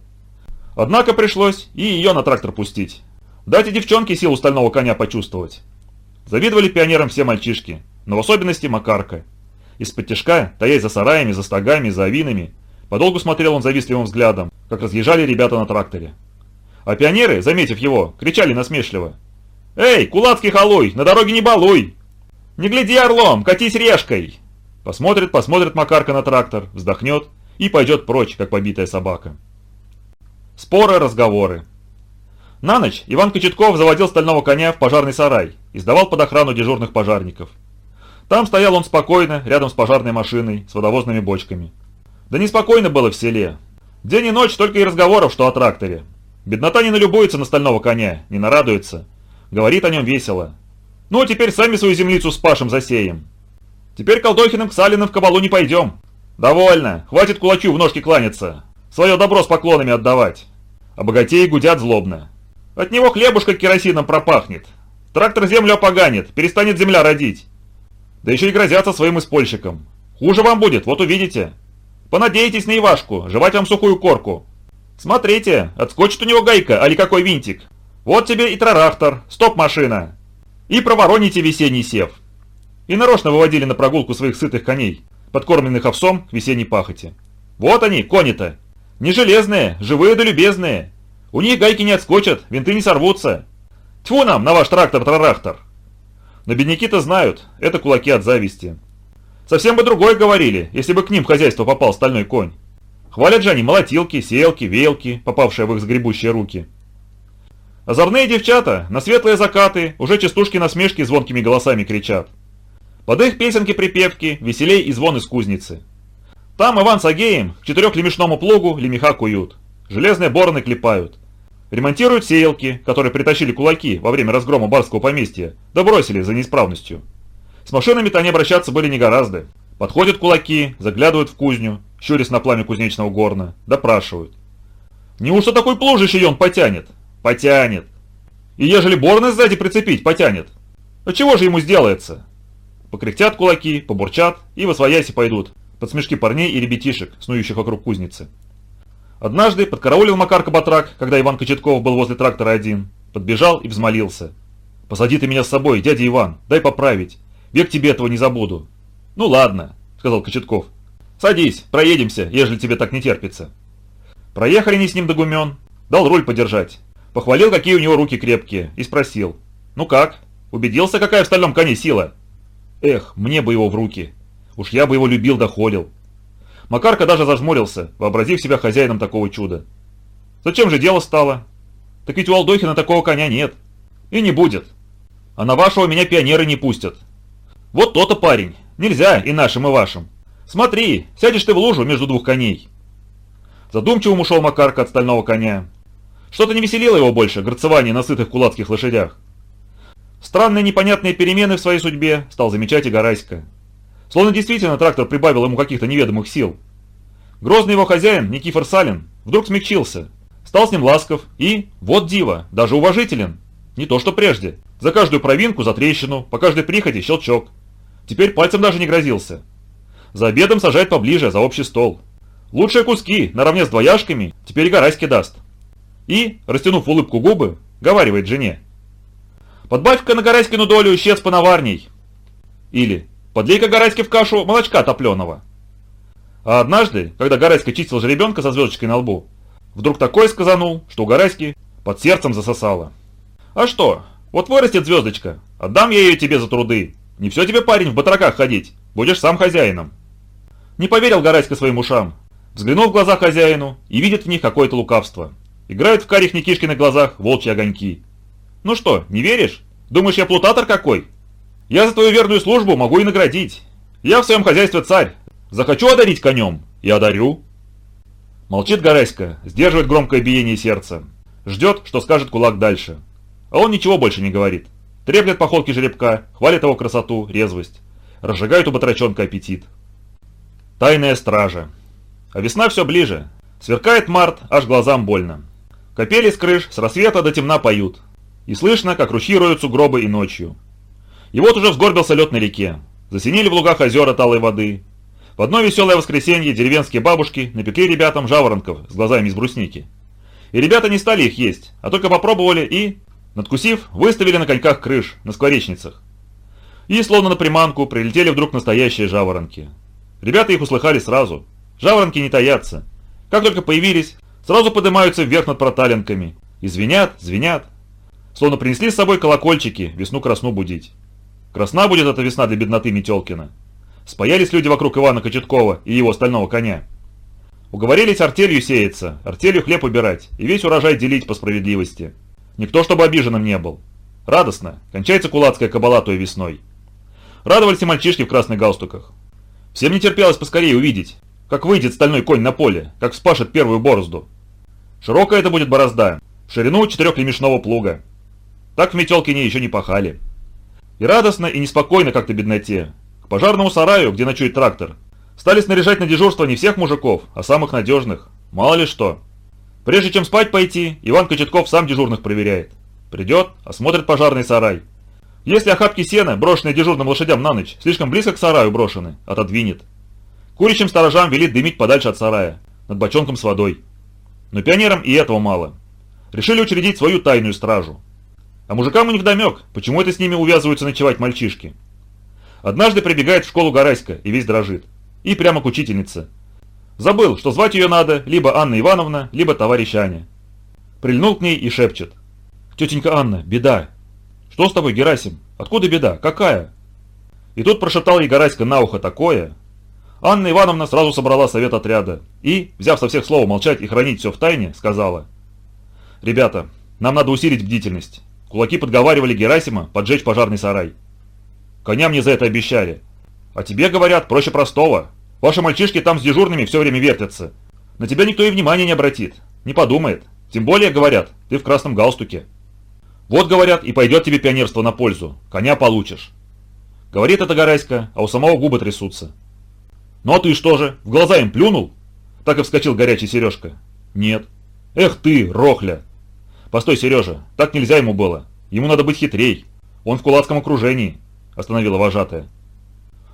Однако пришлось и ее на трактор пустить. Дайте девчонке силу стального коня почувствовать. Завидовали пионерам все мальчишки но в особенности Макарка. Из-под тяжка, таясь за сараями, за стогами, за авинами, подолгу смотрел он завистливым взглядом, как разъезжали ребята на тракторе. А пионеры, заметив его, кричали насмешливо. «Эй, кулацкий халуй, на дороге не балуй! Не гляди орлом, катись решкой!» Посмотрит, посмотрит Макарка на трактор, вздохнет и пойдет прочь, как побитая собака. Споры, разговоры. На ночь Иван Кочетков заводил стального коня в пожарный сарай и сдавал под охрану дежурных пожарников – там стоял он спокойно, рядом с пожарной машиной, с водовозными бочками. Да неспокойно было в селе. День и ночь только и разговоров, что о тракторе. Беднота не налюбуется на стального коня, не нарадуется. Говорит о нем весело. Ну, а теперь сами свою землицу с Пашем засеем. Теперь Колдохиным к Салиным в кабалу не пойдем. Довольно, хватит кулачу в ножки кланяться. Свое добро с поклонами отдавать. А богатеи гудят злобно. От него хлебушка керосином пропахнет. Трактор землю опоганит, перестанет земля родить. Да еще и грозятся своим испольщикам. Хуже вам будет, вот увидите. Понадейтесь на Ивашку, жевать вам сухую корку. Смотрите, отскочит у него гайка, али какой винтик. Вот тебе и трарахтор, стоп-машина. И провороните весенний сев. И нарочно выводили на прогулку своих сытых коней, подкормленных овсом к весенней пахоте. Вот они, кони-то. Не железные, живые да любезные. У них гайки не отскочат, винты не сорвутся. Тьфу нам на ваш трактор-трарахтор. Но бедняки-то знают, это кулаки от зависти. Совсем бы другое говорили, если бы к ним в хозяйство попал стальной конь. Хвалят же они молотилки, селки, велки, попавшие в их сгребущие руки. Озорные девчата на светлые закаты уже частушки насмешки звонкими голосами кричат. Под их песенки-припевки веселей и звон из кузницы. Там Иван с Агеем к четырехлемешному плугу лемеха куют, железные бороны клепают, Ремонтируют сеялки, которые притащили кулаки во время разгрома барского поместья, да бросили за неисправностью. С машинами-то они обращаться были не гораздо. Подходят кулаки, заглядывают в кузню, щурясь на пламя кузнечного горна, допрашивают. Неужто такой плужище он потянет? Потянет. И ежели Борна сзади прицепить, потянет. А чего же ему сделается? Покряхтят кулаки, побурчат и восвояси пойдут, под смешки парней и ребятишек, снующих вокруг кузницы. Однажды подкараулил Макар Кабатрак, когда Иван Кочетков был возле трактора один. Подбежал и взмолился. «Посади ты меня с собой, дядя Иван, дай поправить. Век тебе этого не забуду». «Ну ладно», — сказал Кочетков. «Садись, проедемся, ежели тебе так не терпится». Проехали не с ним до Гумен, дал руль подержать. Похвалил, какие у него руки крепкие, и спросил. «Ну как? Убедился, какая в стальном коне сила?» Эх, мне бы его в руки. Уж я бы его любил да холил. Макарка даже зажмурился, вообразив себя хозяином такого чуда. Зачем же дело стало? Так ведь у Алдохина такого коня нет. И не будет. А на вашего меня пионеры не пустят. Вот то-то парень. Нельзя и нашим, и вашим. Смотри, сядешь ты в лужу между двух коней. Задумчивым ушел Макарка от стального коня. Что-то не веселило его больше, горцевание на сытых кулацких лошадях. Странные непонятные перемены в своей судьбе стал замечать и Гараська. Словно действительно трактор прибавил ему каких-то неведомых сил. Грозный его хозяин, Никифор Салин, вдруг смягчился, стал с ним ласков и, вот диво, даже уважителен. Не то что прежде. За каждую провинку, за трещину, по каждой приходе щелчок. Теперь пальцем даже не грозился. За обедом сажает поближе, за общий стол. Лучшие куски, наравне с двояшками, теперь и Гараське даст. И, растянув улыбку губы, говаривает жене. Подбавь-ка на Гараськину долю щец понаварней. Или подлей-ка Гараське в кашу молочка топленого. А однажды, когда Гараська чистил жеребенка со звездочкой на лбу, вдруг такое сказанул, что у Гараськи под сердцем засосало. А что, вот вырастет звездочка, отдам я ее тебе за труды. Не все тебе, парень, в батраках ходить, будешь сам хозяином. Не поверил Гараська своим ушам, взглянул в глаза хозяину и видит в них какое-то лукавство. Играют в карих Никишкиных глазах волчьи огоньки. Ну что, не веришь? Думаешь, я плутатор какой? Я за твою верную службу могу и наградить. Я в своем хозяйстве царь. Захочу одарить конем и одарю. Молчит Гареська, сдерживает громкое биение сердца. Ждет, что скажет кулак дальше. А он ничего больше не говорит. Треплет походки жеребка, хвалит его красоту, резвость. Разжигает у батрачонка аппетит. Тайная стража. А весна все ближе. Сверкает март, аж глазам больно. Капели с крыш с рассвета до темна поют и слышно, как ручьи роют сугробы и ночью. И вот уже взгорбился лед на реке. Засинели в лугах озера талой воды. В одно веселое воскресенье деревенские бабушки напекли ребятам жаворонков с глазами из брусники. И ребята не стали их есть, а только попробовали и, надкусив, выставили на коньках крыш, на скворечницах. И, словно на приманку, прилетели вдруг настоящие жаворонки. Ребята их услыхали сразу. Жаворонки не таятся. Как только появились, сразу поднимаются вверх над проталинками. И звенят, звенят, Словно принесли с собой колокольчики, весну-красну будить. Красна будет эта весна для бедноты Метелкина. Спаялись люди вокруг Ивана Кочеткова и его стального коня. Уговорились артелью сеяться, артелью хлеб убирать и весь урожай делить по справедливости. Никто, чтобы обиженным не был. Радостно, кончается кулацкая кабала той весной. Радовались и мальчишки в красных галстуках. Всем не терпелось поскорее увидеть, как выйдет стальной конь на поле, как вспашет первую борозду. Широкая это будет борозда, в ширину четырехлемешного плуга. Так в Метелкине еще не пахали. И радостно, и неспокойно как-то бедноте. К пожарному сараю, где ночует трактор, стали снаряжать на дежурство не всех мужиков, а самых надежных. Мало ли что. Прежде чем спать пойти, Иван Кочетков сам дежурных проверяет. Придет, осмотрит пожарный сарай. Если охапки сена, брошенные дежурным лошадям на ночь, слишком близко к сараю брошены, отодвинет. Курящим сторожам велит дымить подальше от сарая, над бочонком с водой. Но пионерам и этого мало. Решили учредить свою тайную стражу. А мужикам у них домек, почему это с ними увязываются ночевать мальчишки. Однажды прибегает в школу Гараська и весь дрожит. И прямо к учительнице. Забыл, что звать ее надо либо Анна Ивановна, либо товарищ Аня. Прильнул к ней и шепчет. «Тетенька Анна, беда!» «Что с тобой, Герасим? Откуда беда? Какая?» И тут прошептал ей Гараська на ухо такое. Анна Ивановна сразу собрала совет отряда и, взяв со всех слов молчать и хранить все в тайне, сказала. «Ребята, нам надо усилить бдительность. Кулаки подговаривали Герасима поджечь пожарный сарай. Коня мне за это обещали. А тебе, говорят, проще простого. Ваши мальчишки там с дежурными все время вертятся. На тебя никто и внимания не обратит. Не подумает. Тем более, говорят, ты в красном галстуке. Вот, говорят, и пойдет тебе пионерство на пользу. Коня получишь. Говорит это Гараська, а у самого губы трясутся. Ну а ты что же, в глаза им плюнул? Так и вскочил горячий Сережка. Нет. Эх ты, рохля. «Постой, Сережа, так нельзя ему было. Ему надо быть хитрей. Он в кулацком окружении», – остановила вожатая.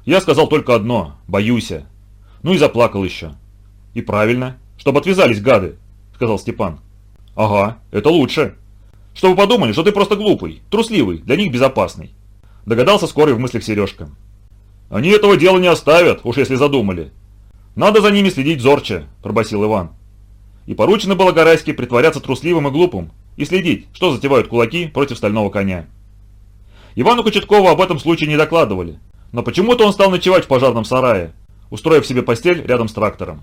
Я сказал только одно – боюсь. Ну и заплакал еще. «И правильно, чтобы отвязались гады», – сказал Степан. «Ага, это лучше. Чтобы подумали, что ты просто глупый, трусливый, для них безопасный», – догадался скорый в мыслях Сережка. «Они этого дела не оставят, уж если задумали. Надо за ними следить зорче», – пробасил Иван. И поручено было Гарайске притворяться трусливым и глупым и следить, что затевают кулаки против стального коня. Ивану Кочеткову об этом случае не докладывали, но почему-то он стал ночевать в пожарном сарае, устроив себе постель рядом с трактором.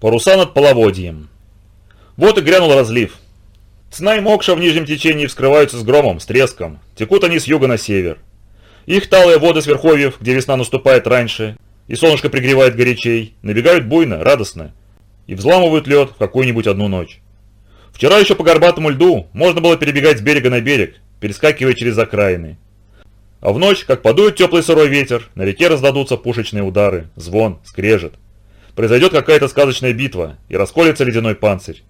Паруса над половодьем. Вот и грянул разлив. Цна и Мокша в нижнем течении вскрываются с громом, с треском. Текут они с юга на север. Их талые воды с верховьев, где весна наступает раньше, и солнышко пригревает горячей, набегают буйно, радостно, и взламывают лед в какую-нибудь одну ночь. Вчера еще по горбатому льду можно было перебегать с берега на берег, перескакивая через окраины. А в ночь, как подует теплый сырой ветер, на реке раздадутся пушечные удары, звон, скрежет. Произойдет какая-то сказочная битва, и расколется ледяной панцирь.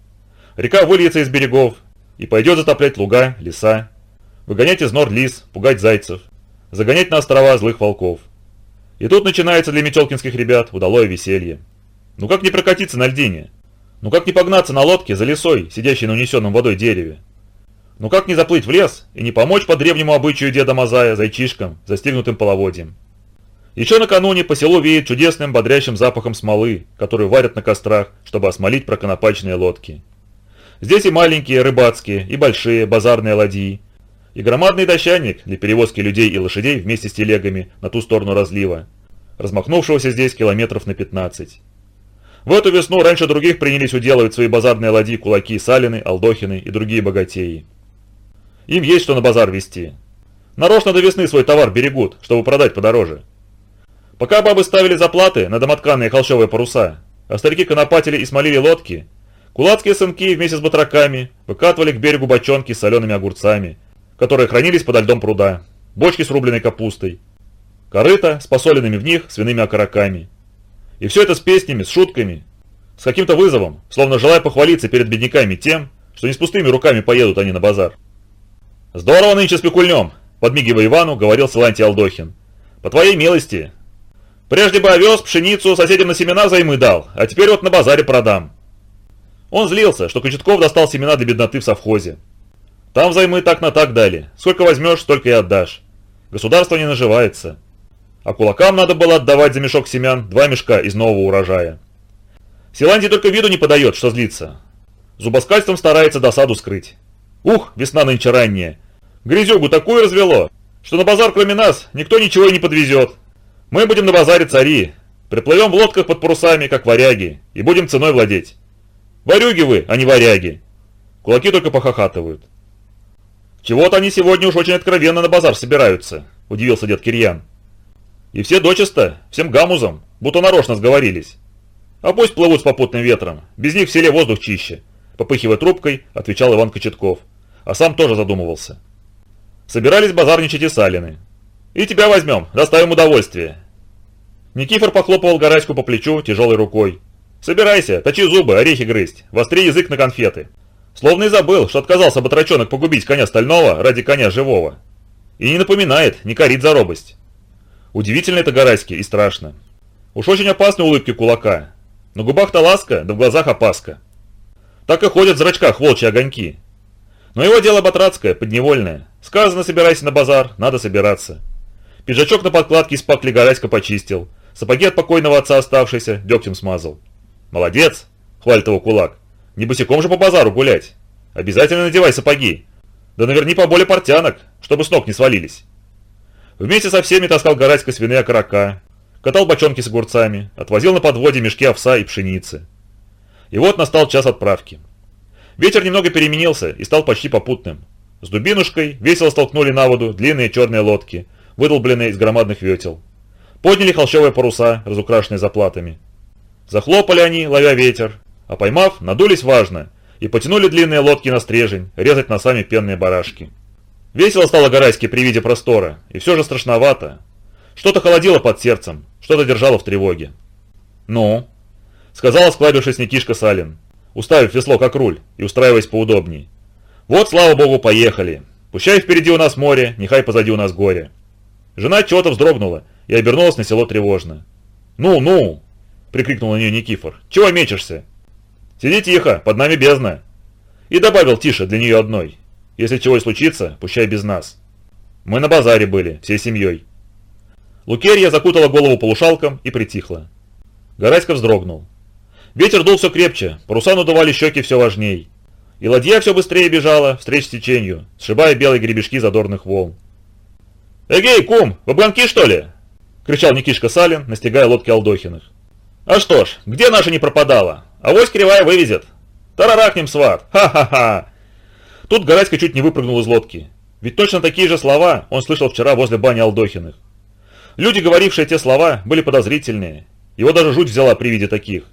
Река выльется из берегов, и пойдет затоплять луга, леса, выгонять из нор лис, пугать зайцев, загонять на острова злых волков. И тут начинается для мечелкинских ребят удалое веселье. Ну как не прокатиться на льдине? Ну как не погнаться на лодке за лесой, сидящей на унесенном водой дереве? Ну как не заплыть в лес и не помочь по древнему обычаю деда Мазая зайчишкам, застигнутым половодьем? Еще накануне по селу веет чудесным бодрящим запахом смолы, которую варят на кострах, чтобы осмолить проконопачные лодки. Здесь и маленькие рыбацкие, и большие базарные ладьи, и громадный дощаник для перевозки людей и лошадей вместе с телегами на ту сторону разлива, размахнувшегося здесь километров на 15. В эту весну раньше других принялись уделывать свои базарные ладьи кулаки Салины, Алдохины и другие богатеи. Им есть что на базар вести. Нарочно до весны свой товар берегут, чтобы продать подороже. Пока бабы ставили заплаты на домотканные холщовые паруса, а старики конопатили и смолили лодки, кулацкие сынки вместе с батраками выкатывали к берегу бочонки с солеными огурцами, которые хранились подо льдом пруда, бочки с рубленой капустой, корыта с посоленными в них свиными окороками. И все это с песнями, с шутками, с каким-то вызовом, словно желая похвалиться перед бедняками тем, что не с пустыми руками поедут они на базар. «Здорово нынче спекульнем», – подмигивая Ивану, говорил Силантий Алдохин. «По твоей милости. Прежде бы овес, пшеницу соседям на семена займы дал, а теперь вот на базаре продам». Он злился, что Кочетков достал семена для бедноты в совхозе. Там взаймы так на так дали. Сколько возьмешь, столько и отдашь. Государство не наживается. А кулакам надо было отдавать за мешок семян два мешка из нового урожая. Силантий только виду не подает, что злится. Зубоскальством старается досаду скрыть. Ух, весна нынче ранняя. Грязюгу такую развело, что на базар кроме нас никто ничего и не подвезет. Мы будем на базаре цари, приплывем в лодках под парусами, как варяги, и будем ценой владеть. Варюги вы, а не варяги. Кулаки только похохатывают. Чего-то они сегодня уж очень откровенно на базар собираются, удивился дед Кирьян. И все дочисто, всем гамузом, будто нарочно сговорились. А пусть плывут с попутным ветром, без них в селе воздух чище, попыхивая трубкой, отвечал Иван Кочетков, а сам тоже задумывался. Собирались базарничать и Салины. «И тебя возьмем, доставим удовольствие». Никифор похлопывал Гараську по плечу тяжелой рукой. «Собирайся, точи зубы, орехи грызть, востри язык на конфеты». Словно и забыл, что отказался батрачонок погубить коня стального ради коня живого. И не напоминает, не корит за робость. Удивительно это Гараське и страшно. Уж очень опасны улыбки кулака. На губах-то ласка, да в глазах опаска. Так и ходят в зрачках волчьи огоньки. Но его дело батрацкое, подневольное. Сказано, собирайся на базар, надо собираться. Пиджачок на подкладке из пакли Гараська почистил. Сапоги от покойного отца оставшиеся, дегтем смазал. «Молодец!» – хвалит его кулак. «Не босиком же по базару гулять. Обязательно надевай сапоги. Да наверни поболее портянок, чтобы с ног не свалились». Вместе со всеми таскал Гараська свиные окорока, катал бочонки с огурцами, отвозил на подводе мешки овса и пшеницы. И вот настал час отправки. Ветер немного переменился и стал почти попутным. С дубинушкой весело столкнули на воду длинные черные лодки, выдолбленные из громадных ветел. Подняли холщовые паруса, разукрашенные заплатами. Захлопали они, ловя ветер, а поймав, надулись важно и потянули длинные лодки на стрежень, резать носами пенные барашки. Весело стало Гарайски при виде простора, и все же страшновато. Что-то холодило под сердцем, что-то держало в тревоге. «Ну?» — сказала, склабившись Никишка Салин уставив весло как руль и устраиваясь поудобней. Вот, слава богу, поехали. Пущай впереди у нас море, нехай позади у нас горе. Жена чего-то вздрогнула и обернулась на село тревожно. «Ну, ну!» – прикрикнул на нее Никифор. «Чего мечешься?» «Сиди тихо, под нами бездна!» И добавил тише для нее одной. «Если чего и случится, пущай без нас. Мы на базаре были, всей семьей». Лукерья закутала голову полушалком и притихла. Гораська вздрогнул. Ветер дул все крепче, паруса надували щеки все важней. И ладья все быстрее бежала, встреч с течению, сшибая белые гребешки задорных волн. «Эгей, кум, в обгонки что ли?» – кричал Никишка Салин, настигая лодки Алдохиных. «А что ж, где наша не пропадала? Авось кривая вывезет. Тарарахнем, сват! Ха-ха-ха!» Тут Гораська чуть не выпрыгнул из лодки. Ведь точно такие же слова он слышал вчера возле бани Алдохиных. Люди, говорившие те слова, были подозрительные. Его даже жуть взяла при виде таких.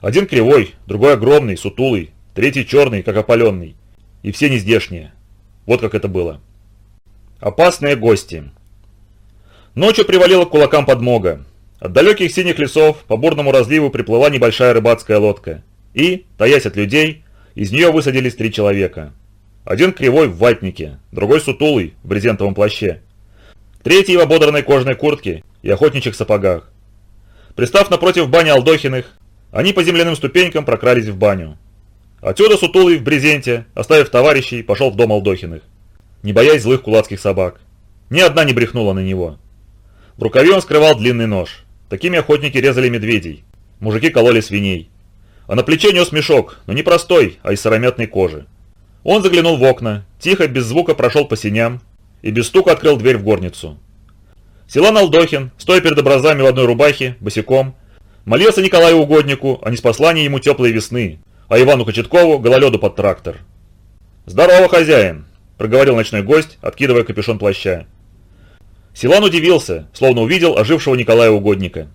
Один кривой, другой огромный, сутулый, третий черный, как опаленный. И все нездешние. Вот как это было. Опасные гости. Ночью привалила к кулакам подмога. От далеких синих лесов по бурному разливу приплыла небольшая рыбацкая лодка. И, таясь от людей, из нее высадились три человека. Один кривой в ватнике, другой сутулый в брезентовом плаще. Третий в ободранной кожаной куртке и охотничьих сапогах. Пристав напротив бани Алдохиных, они по земляным ступенькам прокрались в баню. Отсюда сутулый в брезенте, оставив товарищей, пошел в дом Алдохиных, не боясь злых кулацких собак. Ни одна не брехнула на него. В рукаве он скрывал длинный нож. Такими охотники резали медведей. Мужики кололи свиней. А на плече нес мешок, но не простой, а из сыромятной кожи. Он заглянул в окна, тихо, без звука прошел по синям и без стука открыл дверь в горницу. Силан Алдохин, стоя перед образами в одной рубахе, босиком, молился Николаю Угоднику о неспослании ему теплой весны, а Ивану Кочеткову гололеду под трактор. «Здорово, хозяин!» – проговорил ночной гость, откидывая капюшон плаща. Силан удивился, словно увидел ожившего Николая Угодника.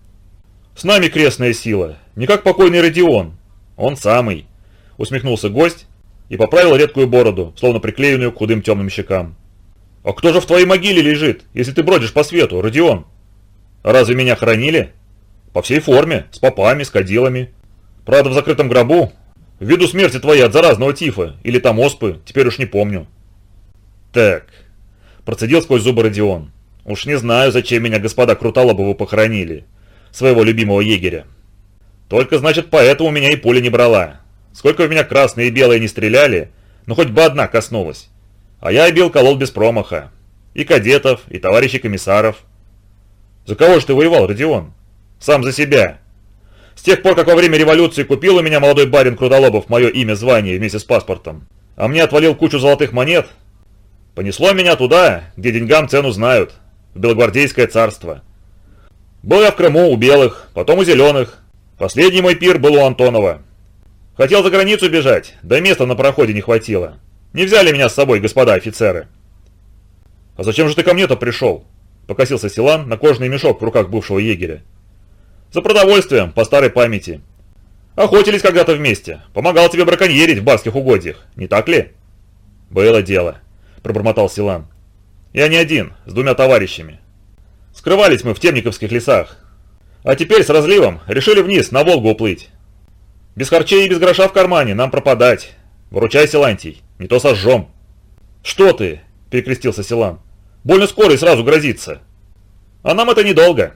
«С нами крестная сила, не как покойный Родион. Он самый!» – усмехнулся гость и поправил редкую бороду, словно приклеенную к худым темным щекам. «А кто же в твоей могиле лежит, если ты бродишь по свету, Родион?» «Разве меня хоронили?» «По всей форме, с попами, с кадилами. Правда, в закрытом гробу, ввиду смерти твоей от заразного тифа, или там оспы, теперь уж не помню». «Так», – процедил сквозь зубы Родион. «Уж не знаю, зачем меня господа Крутолобовы похоронили, своего любимого егеря. Только, значит, поэтому меня и пуля не брала. Сколько в меня красные и белые не стреляли, но хоть бы одна коснулась. А я бил колол без промаха. И кадетов, и товарищей комиссаров. За кого же ты воевал, Родион? Сам за себя. С тех пор, как во время революции купил у меня молодой барин Крудолобов мое имя, звание вместе с паспортом, а мне отвалил кучу золотых монет, понесло меня туда, где деньгам цену знают, в Белогвардейское царство. Был я в Крыму у белых, потом у зеленых. Последний мой пир был у Антонова. Хотел за границу бежать, да места на проходе не хватило. Не взяли меня с собой, господа офицеры!» «А зачем же ты ко мне-то пришел?» – покосился Силан на кожаный мешок в руках бывшего егеря. «За продовольствием, по старой памяти. Охотились когда-то вместе. Помогал тебе браконьерить в барских угодьях, не так ли?» «Было дело», – пробормотал Силан. «Я не один, с двумя товарищами. Скрывались мы в темниковских лесах. А теперь с разливом решили вниз, на Волгу уплыть. Без харчей и без гроша в кармане нам пропадать. Выручай, Силантий, не то сожжем. Что ты? Перекрестился Силан. Больно скоро и сразу грозится. А нам это недолго.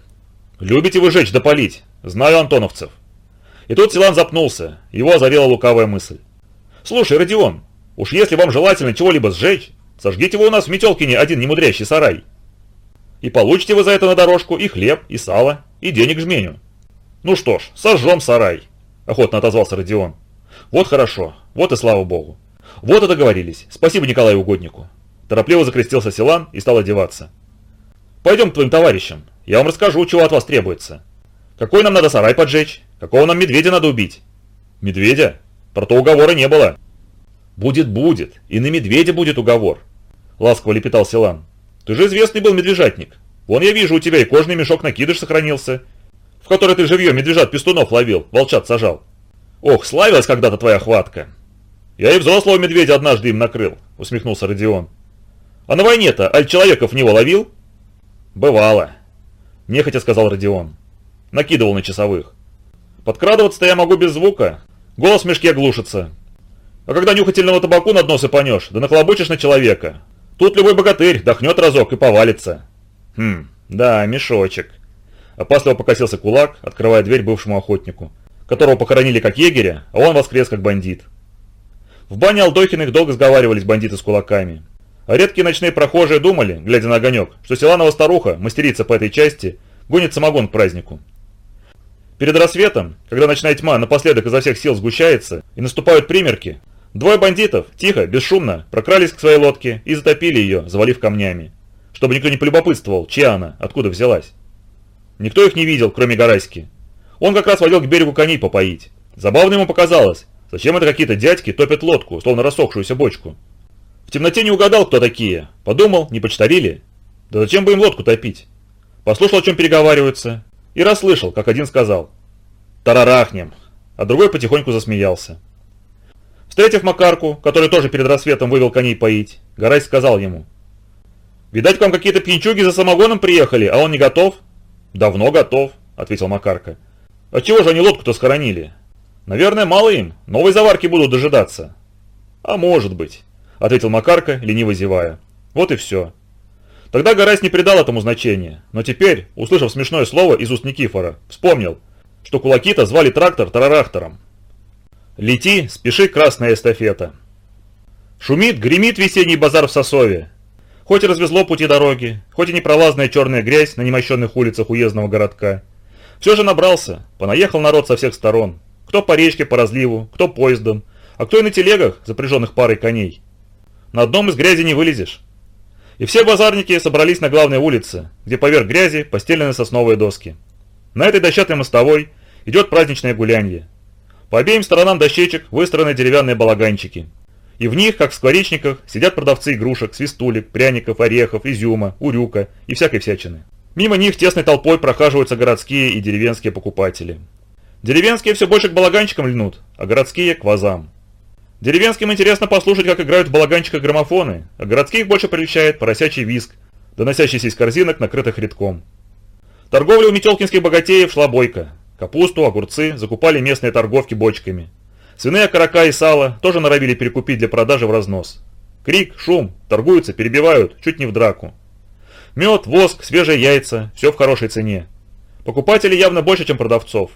Любите вы жечь да полить. Знаю антоновцев. И тут Силан запнулся. Его озарила лукавая мысль. Слушай, Родион, уж если вам желательно чего-либо сжечь, сожгите вы у нас в Метелкине один немудрящий сарай. И получите вы за это на дорожку и хлеб, и сало, и денег жменю. Ну что ж, сожжем сарай, охотно отозвался Родион. Вот хорошо, вот и слава богу. Вот и договорились. Спасибо Николаю Угоднику. Торопливо закрестился Силан и стал одеваться. Пойдем к твоим товарищам. Я вам расскажу, чего от вас требуется. Какой нам надо сарай поджечь? Какого нам медведя надо убить? Медведя? Про то уговора не было. Будет, будет. И на медведя будет уговор. Ласково лепетал Силан. Ты же известный был медвежатник. Вон я вижу, у тебя и кожный мешок накидыш сохранился, в который ты живьем медвежат-пестунов ловил, волчат сажал. Ох, славилась когда-то твоя хватка. Я и взрослого медведя однажды им накрыл, усмехнулся Родион. А на войне-то аль человеков в него ловил? Бывало. Нехотя сказал Родион. Накидывал на часовых. Подкрадываться-то я могу без звука. Голос в мешке глушится. А когда нюхательного табаку над нос сыпанешь, да наклобучишь на человека. Тут любой богатырь дохнет разок и повалится. Хм, да, мешочек. Опасливо покосился кулак, открывая дверь бывшему охотнику, которого похоронили как егеря, а он воскрес как бандит. В бане Алдохиных долго сговаривались бандиты с кулаками. А редкие ночные прохожие думали, глядя на огонек, что Селанова старуха, мастерица по этой части, гонит самогон к празднику. Перед рассветом, когда ночная тьма напоследок изо всех сил сгущается и наступают примерки, двое бандитов, тихо, бесшумно, прокрались к своей лодке и затопили ее, завалив камнями, чтобы никто не полюбопытствовал, чья она, откуда взялась. Никто их не видел, кроме Гараськи. Он как раз водил к берегу коней попоить. Забавно ему показалось, Зачем это какие-то дядьки топят лодку, словно рассохшуюся бочку? В темноте не угадал, кто такие. Подумал, не почтарили? Да зачем бы им лодку топить? Послушал, о чем переговариваются, и расслышал, как один сказал «Тарарахнем», а другой потихоньку засмеялся. Встретив Макарку, который тоже перед рассветом вывел коней поить, Гарай сказал ему «Видать, к вам какие-то пьянчуги за самогоном приехали, а он не готов?» «Давно готов», — ответил Макарка. «А чего же они лодку-то схоронили? Наверное, мало им, новой заварки будут дожидаться. А может быть, ответил Макарка, лениво зевая. Вот и все. Тогда Гарась не придал этому значения, но теперь, услышав смешное слово из уст Никифора, вспомнил, что кулаки-то звали трактор тарарахтором. Лети, спеши, красная эстафета. Шумит, гремит весенний базар в Сосове. Хоть и развезло пути дороги, хоть и непролазная черная грязь на немощенных улицах уездного городка. Все же набрался, понаехал народ со всех сторон, кто по речке, по разливу, кто поездом, а кто и на телегах, запряженных парой коней. На одном из грязи не вылезешь. И все базарники собрались на главной улице, где поверх грязи постелены сосновые доски. На этой дощатой мостовой идет праздничное гулянье. По обеим сторонам дощечек выстроены деревянные балаганчики. И в них, как в скворечниках, сидят продавцы игрушек, свистулек, пряников, орехов, изюма, урюка и всякой всячины. Мимо них тесной толпой прохаживаются городские и деревенские покупатели. Деревенские все больше к балаганчикам льнут, а городские к вазам. Деревенским интересно послушать, как играют в балаганчиках граммофоны, а городских больше прельщает поросячий виск, доносящийся из корзинок, накрытых редком. Торговля у метелкинских богатеев шла бойко. Капусту, огурцы закупали местные торговки бочками. Свиные окорока и сало тоже норовили перекупить для продажи в разнос. Крик, шум, торгуются, перебивают, чуть не в драку. Мед, воск, свежие яйца – все в хорошей цене. Покупателей явно больше, чем продавцов.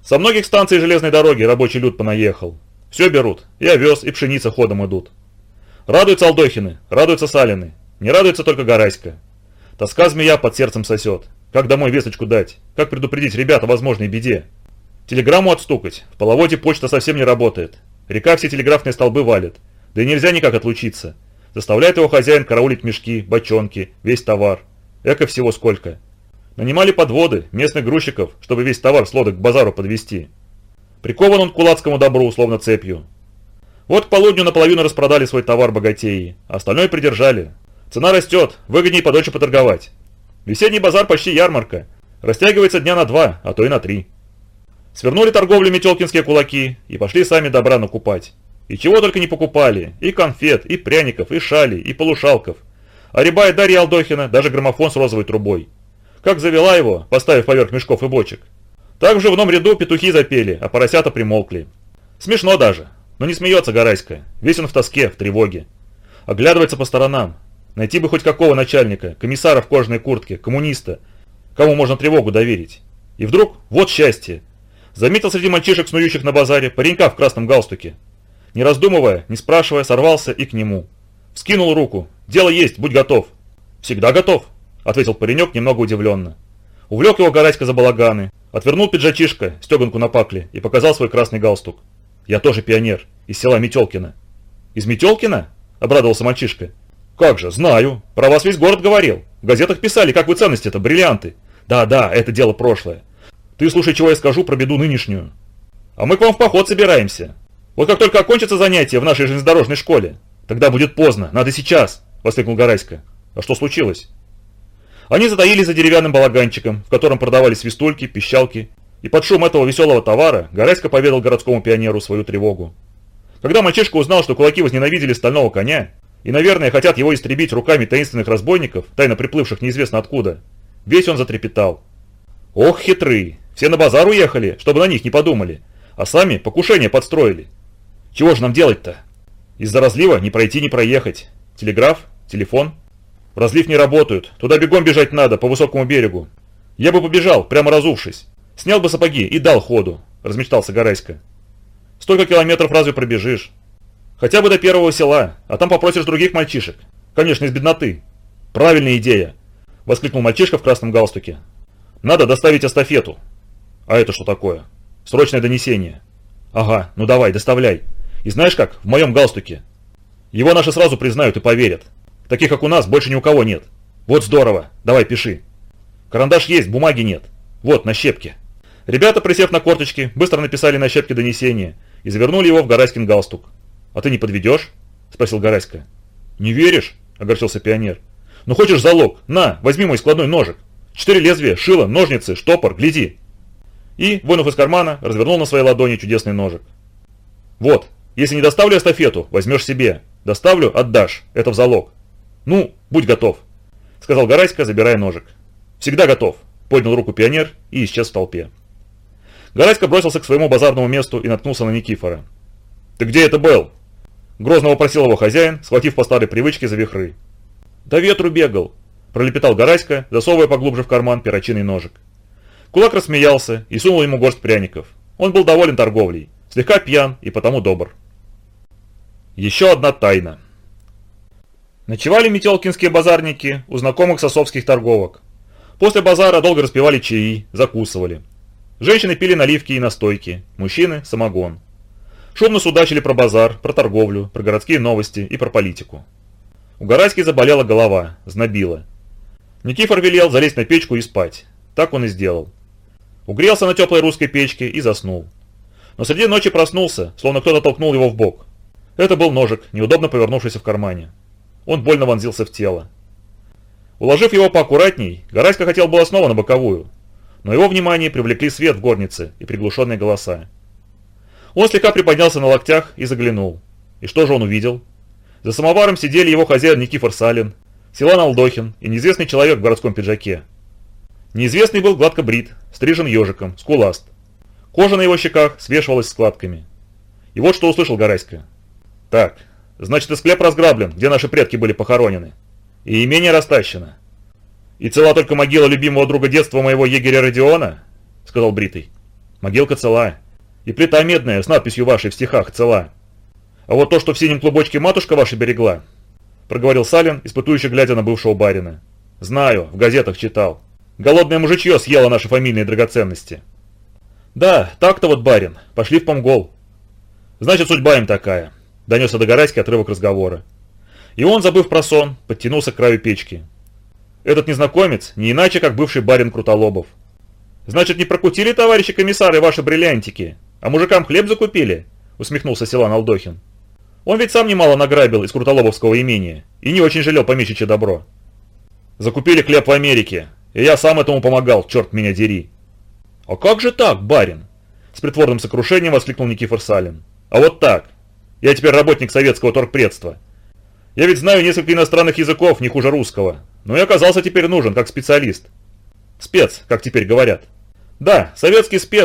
Со многих станций железной дороги рабочий люд понаехал. Все берут, и овес, и пшеница ходом идут. Радуются Алдохины, радуются Салины, не радуется только Гараська. Тоска змея под сердцем сосет. Как домой весточку дать? Как предупредить ребят о возможной беде? Телеграмму отстукать. В половоде почта совсем не работает. Река все телеграфные столбы валит. Да и нельзя никак отлучиться. Заставляет его хозяин караулить мешки, бочонки, весь товар. Эко всего сколько. Нанимали подводы, местных грузчиков, чтобы весь товар с лодок к базару подвести. Прикован он к кулацкому добру, словно цепью. Вот к полудню наполовину распродали свой товар богатеи, а остальное придержали. Цена растет, выгоднее подольше поторговать. Весенний базар почти ярмарка. Растягивается дня на два, а то и на три. Свернули торговлю метелкинские кулаки и пошли сами добра накупать. И чего только не покупали. И конфет, и пряников, и шали, и полушалков. А рябая Дарья Алдохина даже граммофон с розовой трубой. Как завела его, поставив поверх мешков и бочек. Так в живном ряду петухи запели, а поросята примолкли. Смешно даже, но не смеется Гарайская. Весь он в тоске, в тревоге. Оглядывается по сторонам. Найти бы хоть какого начальника, комиссара в кожаной куртке, коммуниста, кому можно тревогу доверить. И вдруг, вот счастье. Заметил среди мальчишек, снующих на базаре, паренька в красном галстуке. Не раздумывая, не спрашивая, сорвался и к нему. Вскинул руку. «Дело есть, будь готов». «Всегда готов», — ответил паренек немного удивленно. Увлек его Гараська за балаганы, отвернул пиджачишка, стеганку на пакле и показал свой красный галстук. «Я тоже пионер, из села Метелкино». «Из Метелкина?» — обрадовался мальчишка. «Как же, знаю. Про вас весь город говорил. В газетах писали, как вы ценности-то, бриллианты. Да-да, это дело прошлое. Ты слушай, чего я скажу про беду нынешнюю. А мы к вам в поход собираемся. Вот как только окончится занятие в нашей железнодорожной школе, тогда будет поздно, надо сейчас», — воскликнул Гараська. «А что случилось?» Они затаились за деревянным балаганчиком, в котором продавались свистульки, пищалки, и под шум этого веселого товара Горасько поведал городскому пионеру свою тревогу. Когда мальчишка узнал, что кулаки возненавидели стального коня, и, наверное, хотят его истребить руками таинственных разбойников, тайно приплывших неизвестно откуда, весь он затрепетал. Ох, хитрые! Все на базар уехали, чтобы на них не подумали, а сами покушение подстроили. Чего же нам делать-то? Из-за разлива не пройти, не проехать. Телеграф? Телефон? В разлив не работают. Туда бегом бежать надо, по высокому берегу. Я бы побежал, прямо разувшись. Снял бы сапоги и дал ходу, размечтался Гарайска. Столько километров разве пробежишь? Хотя бы до первого села, а там попросишь других мальчишек. Конечно, из бедноты. Правильная идея, воскликнул мальчишка в красном галстуке. Надо доставить эстафету. А это что такое? Срочное донесение. Ага, ну давай, доставляй. И знаешь как, в моем галстуке. Его наши сразу признают и поверят. Таких, как у нас, больше ни у кого нет. Вот здорово, давай пиши. Карандаш есть, бумаги нет. Вот, на щепке. Ребята, присев на корточки, быстро написали на щепке донесение и завернули его в Гараськин галстук. «А ты не подведешь?» – спросил Гараська. «Не веришь?» – огорчился пионер. «Ну хочешь залог? На, возьми мой складной ножик. Четыре лезвия, шило, ножницы, штопор, гляди!» И, вынув из кармана, развернул на своей ладони чудесный ножик. «Вот, если не доставлю эстафету, возьмешь себе. Доставлю – отдашь. Это в залог. Ну, будь готов», – сказал Гараська, забирая ножик. «Всегда готов», – поднял руку пионер и исчез в толпе. Гараська бросился к своему базарному месту и наткнулся на Никифора. «Ты где это был?» Грозно вопросил его хозяин, схватив по старой привычке за вихры. «Да ветру бегал», – пролепетал Гараська, засовывая поглубже в карман перочинный ножик. Кулак рассмеялся и сунул ему горсть пряников. Он был доволен торговлей, слегка пьян и потому добр. Еще одна тайна. Ночевали метелкинские базарники у знакомых сосовских торговок. После базара долго распивали чаи, закусывали. Женщины пили наливки и настойки, мужчины – самогон. Шумно судачили про базар, про торговлю, про городские новости и про политику. У Гарайски заболела голова, знобила. Никифор велел залезть на печку и спать. Так он и сделал. Угрелся на теплой русской печке и заснул. Но среди ночи проснулся, словно кто-то толкнул его в бок. Это был ножик, неудобно повернувшийся в кармане. Он больно вонзился в тело. Уложив его поаккуратней, Гарайска хотел было снова на боковую, но его внимание привлекли свет в горнице и приглушенные голоса. Он слегка приподнялся на локтях и заглянул. И что же он увидел? За самоваром сидели его хозяин Никифор Салин, Силан Алдохин и неизвестный человек в городском пиджаке. Неизвестный был гладко брит, стрижен ежиком, скуласт. Кожа на его щеках свешивалась складками. И вот что услышал Гарайска. «Так, значит и склеп разграблен, где наши предки были похоронены. И имение растащено. И цела только могила любимого друга детства моего егеря Родиона?» — сказал Бритый. «Могилка цела. И плита медная с надписью вашей в стихах цела. А вот то, что в синем клубочке матушка ваша берегла, проговорил Салин, испытующе глядя на бывшего барина. Знаю, в газетах читал. Голодное мужичье съело наши фамильные драгоценности. Да, так-то вот барин, пошли в Помгол. Значит, судьба им такая, донесся до Гарайски отрывок разговора. И он, забыв про сон, подтянулся к краю печки. Этот незнакомец не иначе, как бывший барин Крутолобов. Значит, не прокутили, товарищи комиссары, ваши бриллиантики? А мужикам хлеб закупили?» – усмехнулся Силан Алдохин. «Он ведь сам немало награбил из Крутолобовского имения и не очень жалел помещичье добро». «Закупили хлеб в Америке, и я сам этому помогал, черт меня дери». «А как же так, барин?» – с притворным сокрушением воскликнул Никифор Салин. «А вот так. Я теперь работник советского торгпредства. Я ведь знаю несколько иностранных языков, не хуже русского, но и оказался теперь нужен как специалист. Спец, как теперь говорят. Да, советский спец